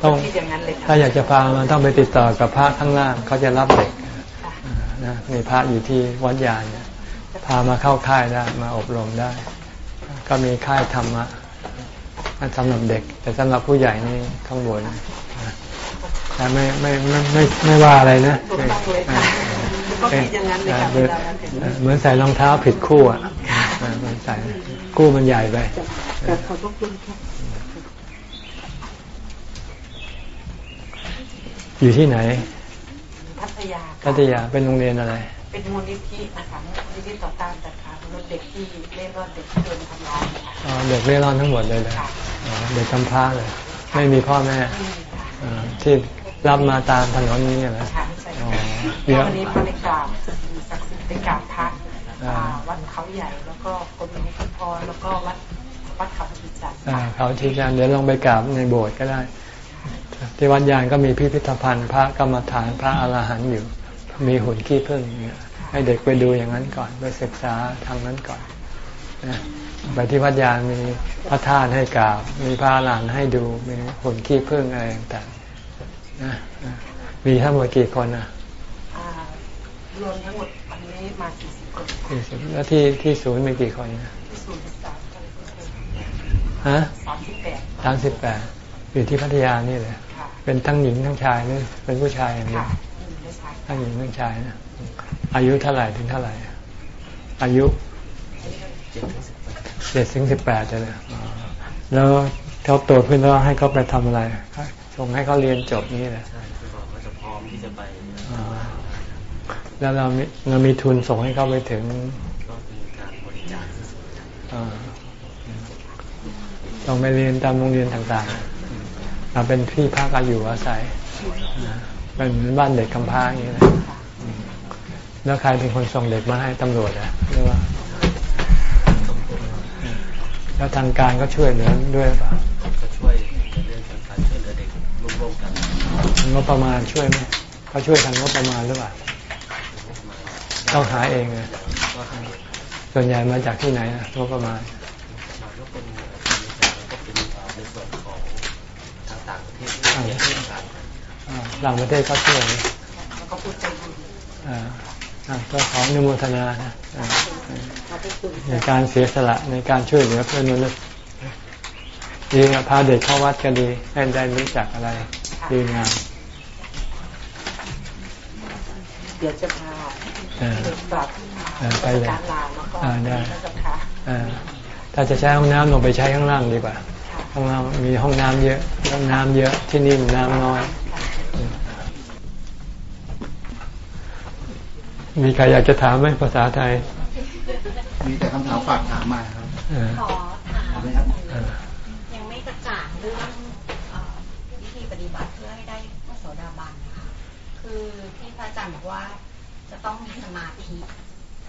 ต้องถ้าอยากจะฟังมันต้องไปติดต่อกับพระข้างล่างเขาจะรับเด็กนะมีพระอยู่ที่วัดยานพามาเข้าค่ายได้มาอบรมได้ ก็มีค่ายธรรมะสำหรับเด็ก แต่สำหรับผู้ใหญ่นี่ข้างบน แต่ไม่ไม่ไม่ไม่ไม่ว่าอะไรนะเหมือนใส่รองเท้าผิดคู่อะเหมือนใส่คู่มันใหญ่ไปขอบคุณค่ะอยู่ที่ไหนพัทยาพัทยาเป็นโรงเรียนอะไร เป็นมูลนิธินะคะมูลนิธิต่อต้านจัดการเด็กที่เล่ร่อนเด็กที่โดนทำร้ายอ๋อเด็กเล่ร่อนทั้งหมดเลยเลยเด็กกำพร้าเลย ไม่มีพ่อแม่ที่ รับมาตามถนนนี้เหรอเดี๋ยววันนี้พระในกราบศักดิ์สิทธิ์ในกราบพระวัดเขาใหญ่แล้วก็กรมหลวงพ่อแล้วก็วัดวัดเขาทิจันเขาทิจันเดี๋ยวลองไปกราบในโบสถ์ก็ได้ ที่วัดยานก็มีพิพิธภัณฑ์ พระกรรมฐานพระอรหันต์อยู่ มีหุ่นขี้ผึ้งเนี่ยให้เด็กไปดูอย่างนั้นก่อนไปศึกษาทางนั้นก่อนนะไปที่วัดยานมีพระธาตุให้กราบ มีพระอรหันต์ให้ดูมีหุ่นขี้ผึ้งอะไรต่างๆ นะมีทั้งหมดกี่คนอะรวมทั้งหมดวันนี้มาสี่สิบคนสี่สิบแล้วที่ที่ศูนย์มีกี่คนนะที่ศูนย์สามฮะสามสิบแปดสามสิบแปดอยู่ที่พัทยานี่เลยเป็นทั้งหญิงทั้งชายนี่เป็นผู้ชายอย่างนี้ทั้งหญิงทั้งชายนะอายุเท่าไหร่ถึงเท่าไหร่ อายุเจ็ดถึงสิบแปดเลยแล้วเขาโตขึ้นแล้วให้เขาไปทำอะไร ส่งให้เขาเรียนจบนี่แหละแล้วเรามีเรามีทุนส่งให้เขาไปถึงต้องไปเรียนตามโรงเรียนต่างๆเราเป็นที่พักอาอยู่อาศัยเป็นบ้านเด็กกำพร้าอย่างนี้นะแล้วใครเป็นคนส่งเด็กมาให้ตำรวจอะหรือว่าแล้วทางการก็ช่วยเหลือด้วยป่ะ งบประมาณช่วยไหมเขาช่วยทางงบประมาณหรือเปล่าต้องหาเองเลยส่วนใหญ่มาจากที่ไหนนะงบประมาณต่างประเทศเขาช่วยก็ขออนุโมทนานะในการเสียสละในการช่วยเหลือเพื่อนมนุษย์ดีพาเด็กเข้าวัดก็ดีให้ได้รู้จักอะไรดีงามเดี๋ยวจะพาไปเลยได้ถ้าจะใช้ห้องน้ำลงไปใช้ข้างล่างดีกว่าห้องน้ำมีห้องน้ำเยอะห้องน้ำเยอะที่นี่น้ำน้อย มีใครอยากจะถามไหมภาษาไทย มีแต่คำถามฝากถามมาครับขอถามยังไม่กระจ่างเรื่องวิธีปฏิบัติเพื่อให้ได้พระโสดาบันค่ะ คือที่พระอาจารย์บอกว่า จะต้องมีสมาธิ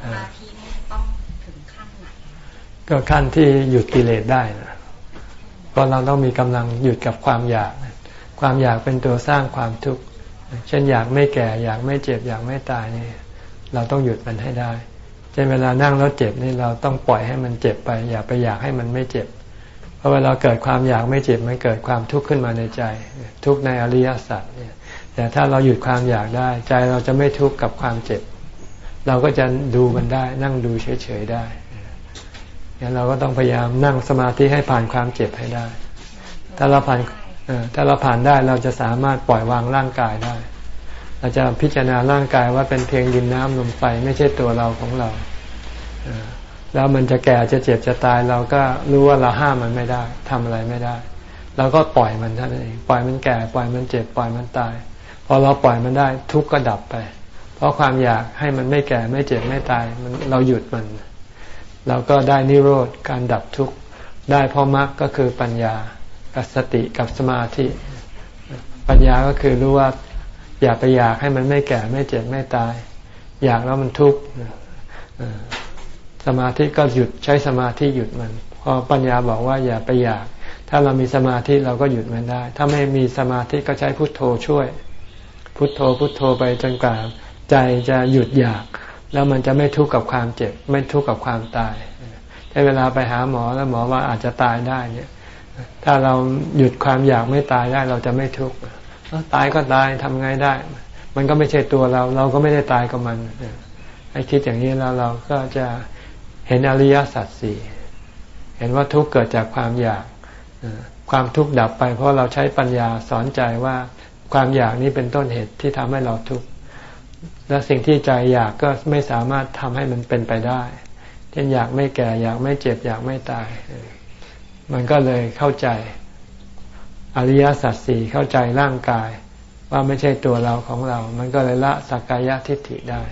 สมาธินี่ต้องถึงขั้นไหนก็ขั้นที่หยุดกิเลสได้นะเพราะเราต้องมีกำลังหยุดกับความอยาก ความอยากเป็นตัวสร้างความทุกข์เช่นอยากไม่แก่ อยากไม่เจ็บ อยากไม่ตายนี่เราต้องหยุดมันให้ได้เช่นเวลานั่งแล้วเจ็บนี่เราต้องปล่อยให้มันเจ็บไป อย่าไปอยากให้มันไม่เจ็บ เพราะเวลาเกิดความอยากไม่เจ็บมันเกิดความทุกข์ขึ้นมาในใจ ทุกข์ในอริยสัจเนี่ย แต่ถ้าเราหยุดความอยากได้ ใจเราจะไม่ทุกข์กับความเจ็บ เราก็จะดูมันได้ นั่งดูเฉยๆได้งั้นเราก็ต้องพยายามนั่งสมาธิให้ผ่านความเจ็บให้ได้ ถ้าเราผ่านถ้าเราผ่านได้เราจะสามารถปล่อยวางร่างกายได้ เราจะพิจารณาร่างกายว่าเป็นเพียงดินน้ำลมไฟไม่ใช่ตัวเราของเรา แล้วมันจะแก่จะเจ็บจะตายเราก็รู้ว่าเราห้ามมันไม่ได้ทำอะไรไม่ได้ เราก็ปล่อยมันเท่านั้นเอง ปล่อยมันแก่ ปล่อยมันเจ็บ ปล่อยมันตาย พอเราปล่อยมันได้ทุกข์ก็ดับไป เพราะความอยากให้มันไม่แก่ไม่เจ็บไม่ตายมันเราหยุดมัน เราก็ได้นิโรธการดับทุกข์ได้พราะมรรคก็คือปัญญากับสติกับสมาธิ ปัญญาก็คือรู้ว่าอย่าไปอยากให้มันไม่แก่ไม่เจ็บไม่ตาย อยากแล้วมันทุกข์สมาธิก็หยุดใช้สมาธิหยุดมันพอปัญญาบอกว่าอย่าไปอยาก ถ้าเรามีสมาธิเราก็หยุดมันได้ ถ้าไม่มีสมาธิก็ใช้พุทโธช่วย พุทโธพุทโธไปจนกว่าใจจะหยุดอยาก แล้วมันจะไม่ทุกข์กับความเจ็บ ไม่ทุกข์กับความตายถ้าเวลาไปหาหมอแล้วหมอว่าอาจจะตายได้เนี่ย ถ้าเราหยุดความอยากไม่ตายได้เราจะไม่ทุกข์ตายก็ตายทำไงได้ มันก็ไม่ใช่ตัวเรา เราก็ไม่ได้ตายกับมันให้คิดอย่างนี้แล้วเราก็จะเห็นอริยสัจสี่เห็นว่าทุกข์เกิดจากความอยากความทุกข์ดับไปเพราะเราใช้ปัญญาสอนใจว่า ความอยากนี้เป็นต้นเหตุที่ทำให้เราทุกข์และสิ่งที่ใจอยากก็ไม่สามารถทำให้มันเป็นไปได้เช่นอยากไม่แก่ อยากไม่เจ็บ อยากไม่ตาย มันก็เลยเข้าใจ อริยสัจสี่เข้าใจร่างกาย ว่าไม่ใช่ตัวเราของเรา มันก็เลยละสักกายทิฏฐิได้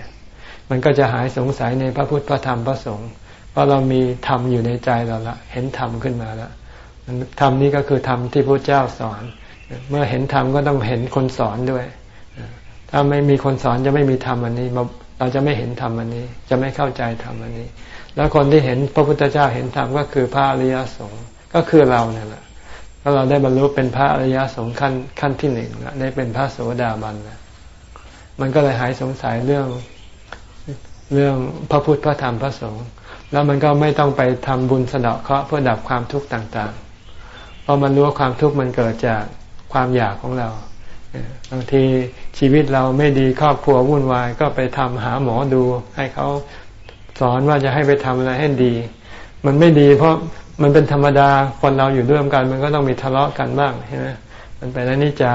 มันก็จะหายสงสัยในพระพุทธพระธรรมพระสงฆ์เพราะเรามีธรรมอยู่ในใจเราละเห็นธรรมขึ้นมาแล้วธรรมนี้ก็คือธรรมที่พระเจ้าสอน เมื่อเห็นธรรมก็ต้องเห็นคนสอนด้วย ถ้าไม่มีคนสอนจะไม่มีธรรมอันนี้ เราจะไม่เห็นธรรมอันนี้ จะไม่เข้าใจธรรมอันนี้ แล้วคนที่เห็นพระพุทธเจ้าเห็นธรรมก็คือพระอริยสงฆ์ก็คือเราเนี่ยแหละถ้าเราได้บรรลุเป็นพระอริยสงฆ์ขั้นขั้นที่หนึ่งแล้วได้เป็นพระโสดาบันแล้วมันก็เลยหายสงสัยเรื่องเรื่องพระพุทธพระธรรมพระสงฆ์แล้วมันก็ไม่ต้องไปทำบุญสะเดาะเคราะห์เพื่อดับความทุกข์ต่างๆ เพราะมันรู้ว่าความทุกข์มันเกิดจาก ความอยากของเราบางทีชีวิตเราไม่ดีครอบครัววุ่นวายก็ไปทำหาหมอดู ให้เขาสอนว่าจะให้ไปทำอะไรให้ดี มันไม่ดี เพราะมันเป็นธรรมดาคนเราอยู่ด้วยกัน มันก็ต้องมีทะเลาะกันบ้างใช่ไหมมันเป็นอนิจจา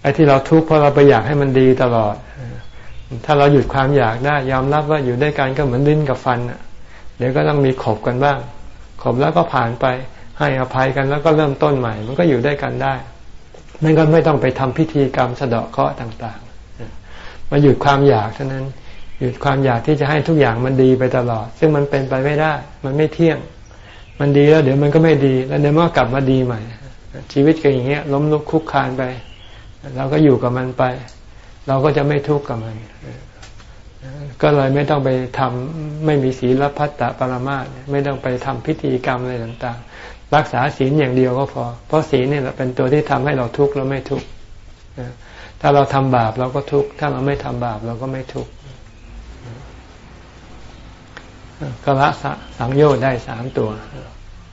ไอ้ที่เราทุกข์เพราะเราไปอยากให้มันดีตลอด ถ้าเราหยุดความอยากได้ยอมรับว่าอยู่ด้วยกันก็เหมือนลิ้นกับฟันเดี๋ยวก็ต้องมีขบกันบ้าง ขบแล้วก็ผ่านไป ให้อภัยกันแล้วก็เริ่มต้นใหม่ มันก็อยู่ด้วยกันได้นั่นก็ไม่ต้องไปทำพิธีกรรมสะเดาะเคราะห์ต่างๆมาหยุดความอยากเท่านั้น หยุดความอยากที่จะให้ทุกอย่างมันดีไปตลอด ซึ่งมันเป็นไปไม่ได้ มันไม่เที่ยง มันดีแล้ว เดี๋ยวมันก็ไม่ดี แล้วเดี๋ยวมันก็กลับมาดีใหม่ ชีวิตก็อย่างเงี้ย ล้มลุกคุกคานไป เราก็อยู่กับมันไป เราก็จะไม่ทุกข์กับมัน ก็เลยไม่ต้องไปทำไม่มีศีลพัตตปรมาตไม่ต้องไปทำพิธีกรรมอะไรต่างๆ รักษาศีลอย่างเดียวก็พอ เพราะศีลเนี่แหละเป็นตัวที่ทำให้เราทุกข์แล้วไม่ทุกข์ถ้าเราทำบาปเราก็ทุกข์ถ้าเราไม่ทำบาปเราก็ไม่ทุกข์ก็ละสังโยชน์ได้สามตัว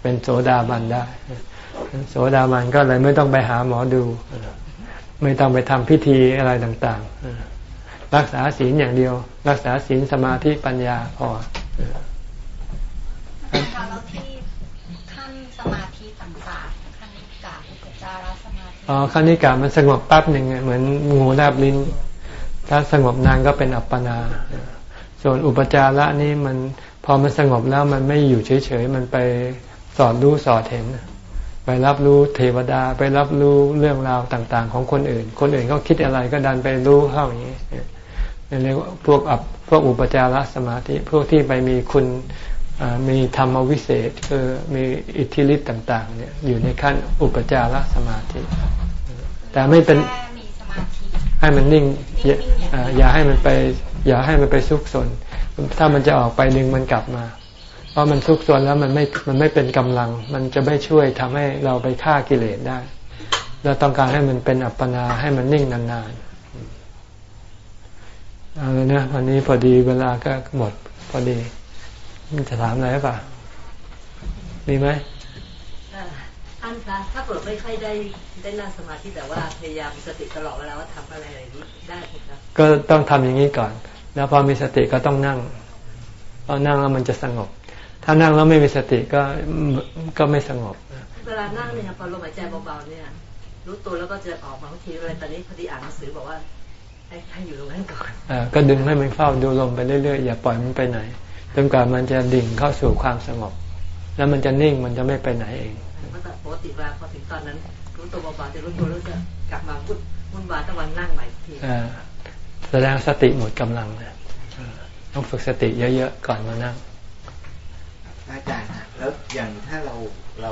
เป็นโสดาบันได้ โสดาบันก็เลยไม่ต้องไปหาหมอดู ไม่ต้องไปทำพิธีอะไรต่าง ๆ รักษาศีลอย่างเดียว รักษาศีลสมาธิปัญญาพอแล้วที่ขั้นสมาธิต่างๆขั้นนิกาอุปจารสมาธิ อ๋อขั้นนิกามันสงบแป๊บหนึ่งเหมือนงูแลบลิ้น ถ้าสงบนานก็เป็นอัปปนา ส่วนอุปจาระนี่มันพอมันสงบแล้วมันไม่อยู่เฉยๆ มันไปสอดรู้สอดเห็น ไปรับรู้เทวดาไปรับรู้เรื่องราวต่างๆ ของคนอื่น คนอื่นเขาคิดอะไรก็ดันไปรู้เข้าอย่างนี้เรียกว่าพวกอับพวกอุปจารสมาธิ พวกที่ไปมีคุณ มีธรรมวิเศษคือมีอิทธิฤทธิ์ต่าง ๆ เนี่ยอยู่ในขั้นอุปจารสมาธิ แต่ไม่เป็นให้มันนิ่งอย่าให้มันไป อย่าให้มันไปซุกซนถ้ามันจะออกไปดึงมันกลับมา เพราะมันซุกซนแล้วมันไม่มันไม่เป็นกำลัง มันจะไม่ช่วยทำให้เราไปฆ่ากิเลสได้ เราต้องการให้มันเป็นอัปปนาให้มันนิ่งนานๆเอาเลยนะวันนี้พอดีเวลาก็หมดพอดี จะถามอะไรป่ะมีไหมท่านคะถ้าเกิดไม่ค่อยได้ได้นั่งสมาธิแต่ว่าพยายามสติตลอดเวลาว่าทำอะไรอะไรนี้ได้ไหมครับก็ต้องทำอย่างนี้ก่อน แล้วพอมีสติก็ต้องนั่งพอนั่งแล้วมันจะสงบ ถ้านั่งแล้วไม่มีสติก็ก็ไม่สงบ เวลานั่งเนี่ยพอลมหายใจเบาๆเนี่ย รู้ตัวแล้วก็จะออกมาบางทีอะไรตอนนี้พอดีอ่านหนังสือบอกว่าให้อยู่ตรงนั้นก่อนอก็ดึงให้มันเฝ้าดูลมไปเรื่อยๆอย่าปล่อยมันไปไหน จนกว่ามันจะดิ่งเข้าสู่ความสงบ แล้วมันจะนิ่งมันจะไม่ไปไหนเองปกติเวลาพอถึงตอนนั้นรู้ตัวเบาๆจะรู้ตัวรู้จะกลับมาพุดวุ่นวายตะวันนั่งใหม่ทีแสดงสติหมดกำลังเลยต้องฝึกสติเยอะๆก่อนมานั่งอาจารย์แล้วอย่างถ้าเราเรา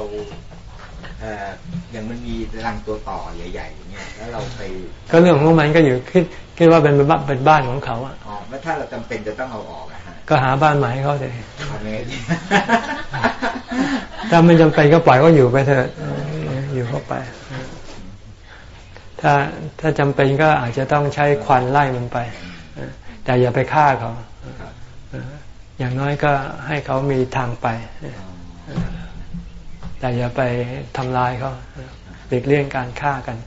อย่างมันมีรังตัวต่อใหญ่ๆอย่างเงี้ยแล้วเราไปก็เรื่องของมันก็อยู่คิดคิดว่าเป็นบ้านเป็นบ้านของเขาอะอ๋อแล้วถ้าเราจำเป็นจะต้องเอาออกอะฮะ ก็หาบ้านใหม่ให้เขาเลยทำยังไงดีถ้าไม่จำเป็นก็ปล่อยก็อยู่ไปเถอะอยู่เข้าไป ถ้าถ้าจำเป็นก็อาจจะต้องใช้ควันไล่มันไป แต่อย่าไปฆ่าเขาอย่างน้อยก็ให้เขามีทางไป แต่อย่าไปทำลายเขาเด็กเลี่ยงการฆ่ากัน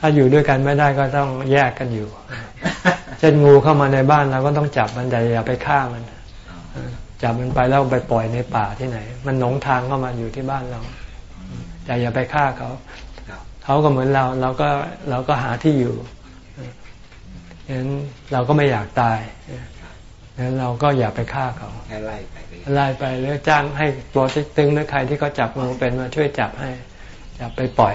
ถ้าอยู่ด้วยกันไม่ได้ก็ต้องแยกกันอยู่ เช่นงูเข้ามาในบ้านเราก็ต้องจับมันแต่อย่าไปฆ่ามัน จับมันไปแล้วไปปล่อยในป่าที่ไหน มันหนงทางเข้ามาอยู่ที่บ้านเราแต่อย่าไปฆ่าเขาครับเขาก็เหมือนเรา เราก็เราก็หาที่อยู่ฉะนั้นเราก็ไม่อยากตายฉะนั้นเราก็อย่าไปฆ่าเขาแค่ไล่ไปก็ยังไล่ไปแล้วจ้างให้ตัวติ๊กตึงหรือใครที่เขาจับงูเป็นมาช่วยจับให้จับไปปล่อย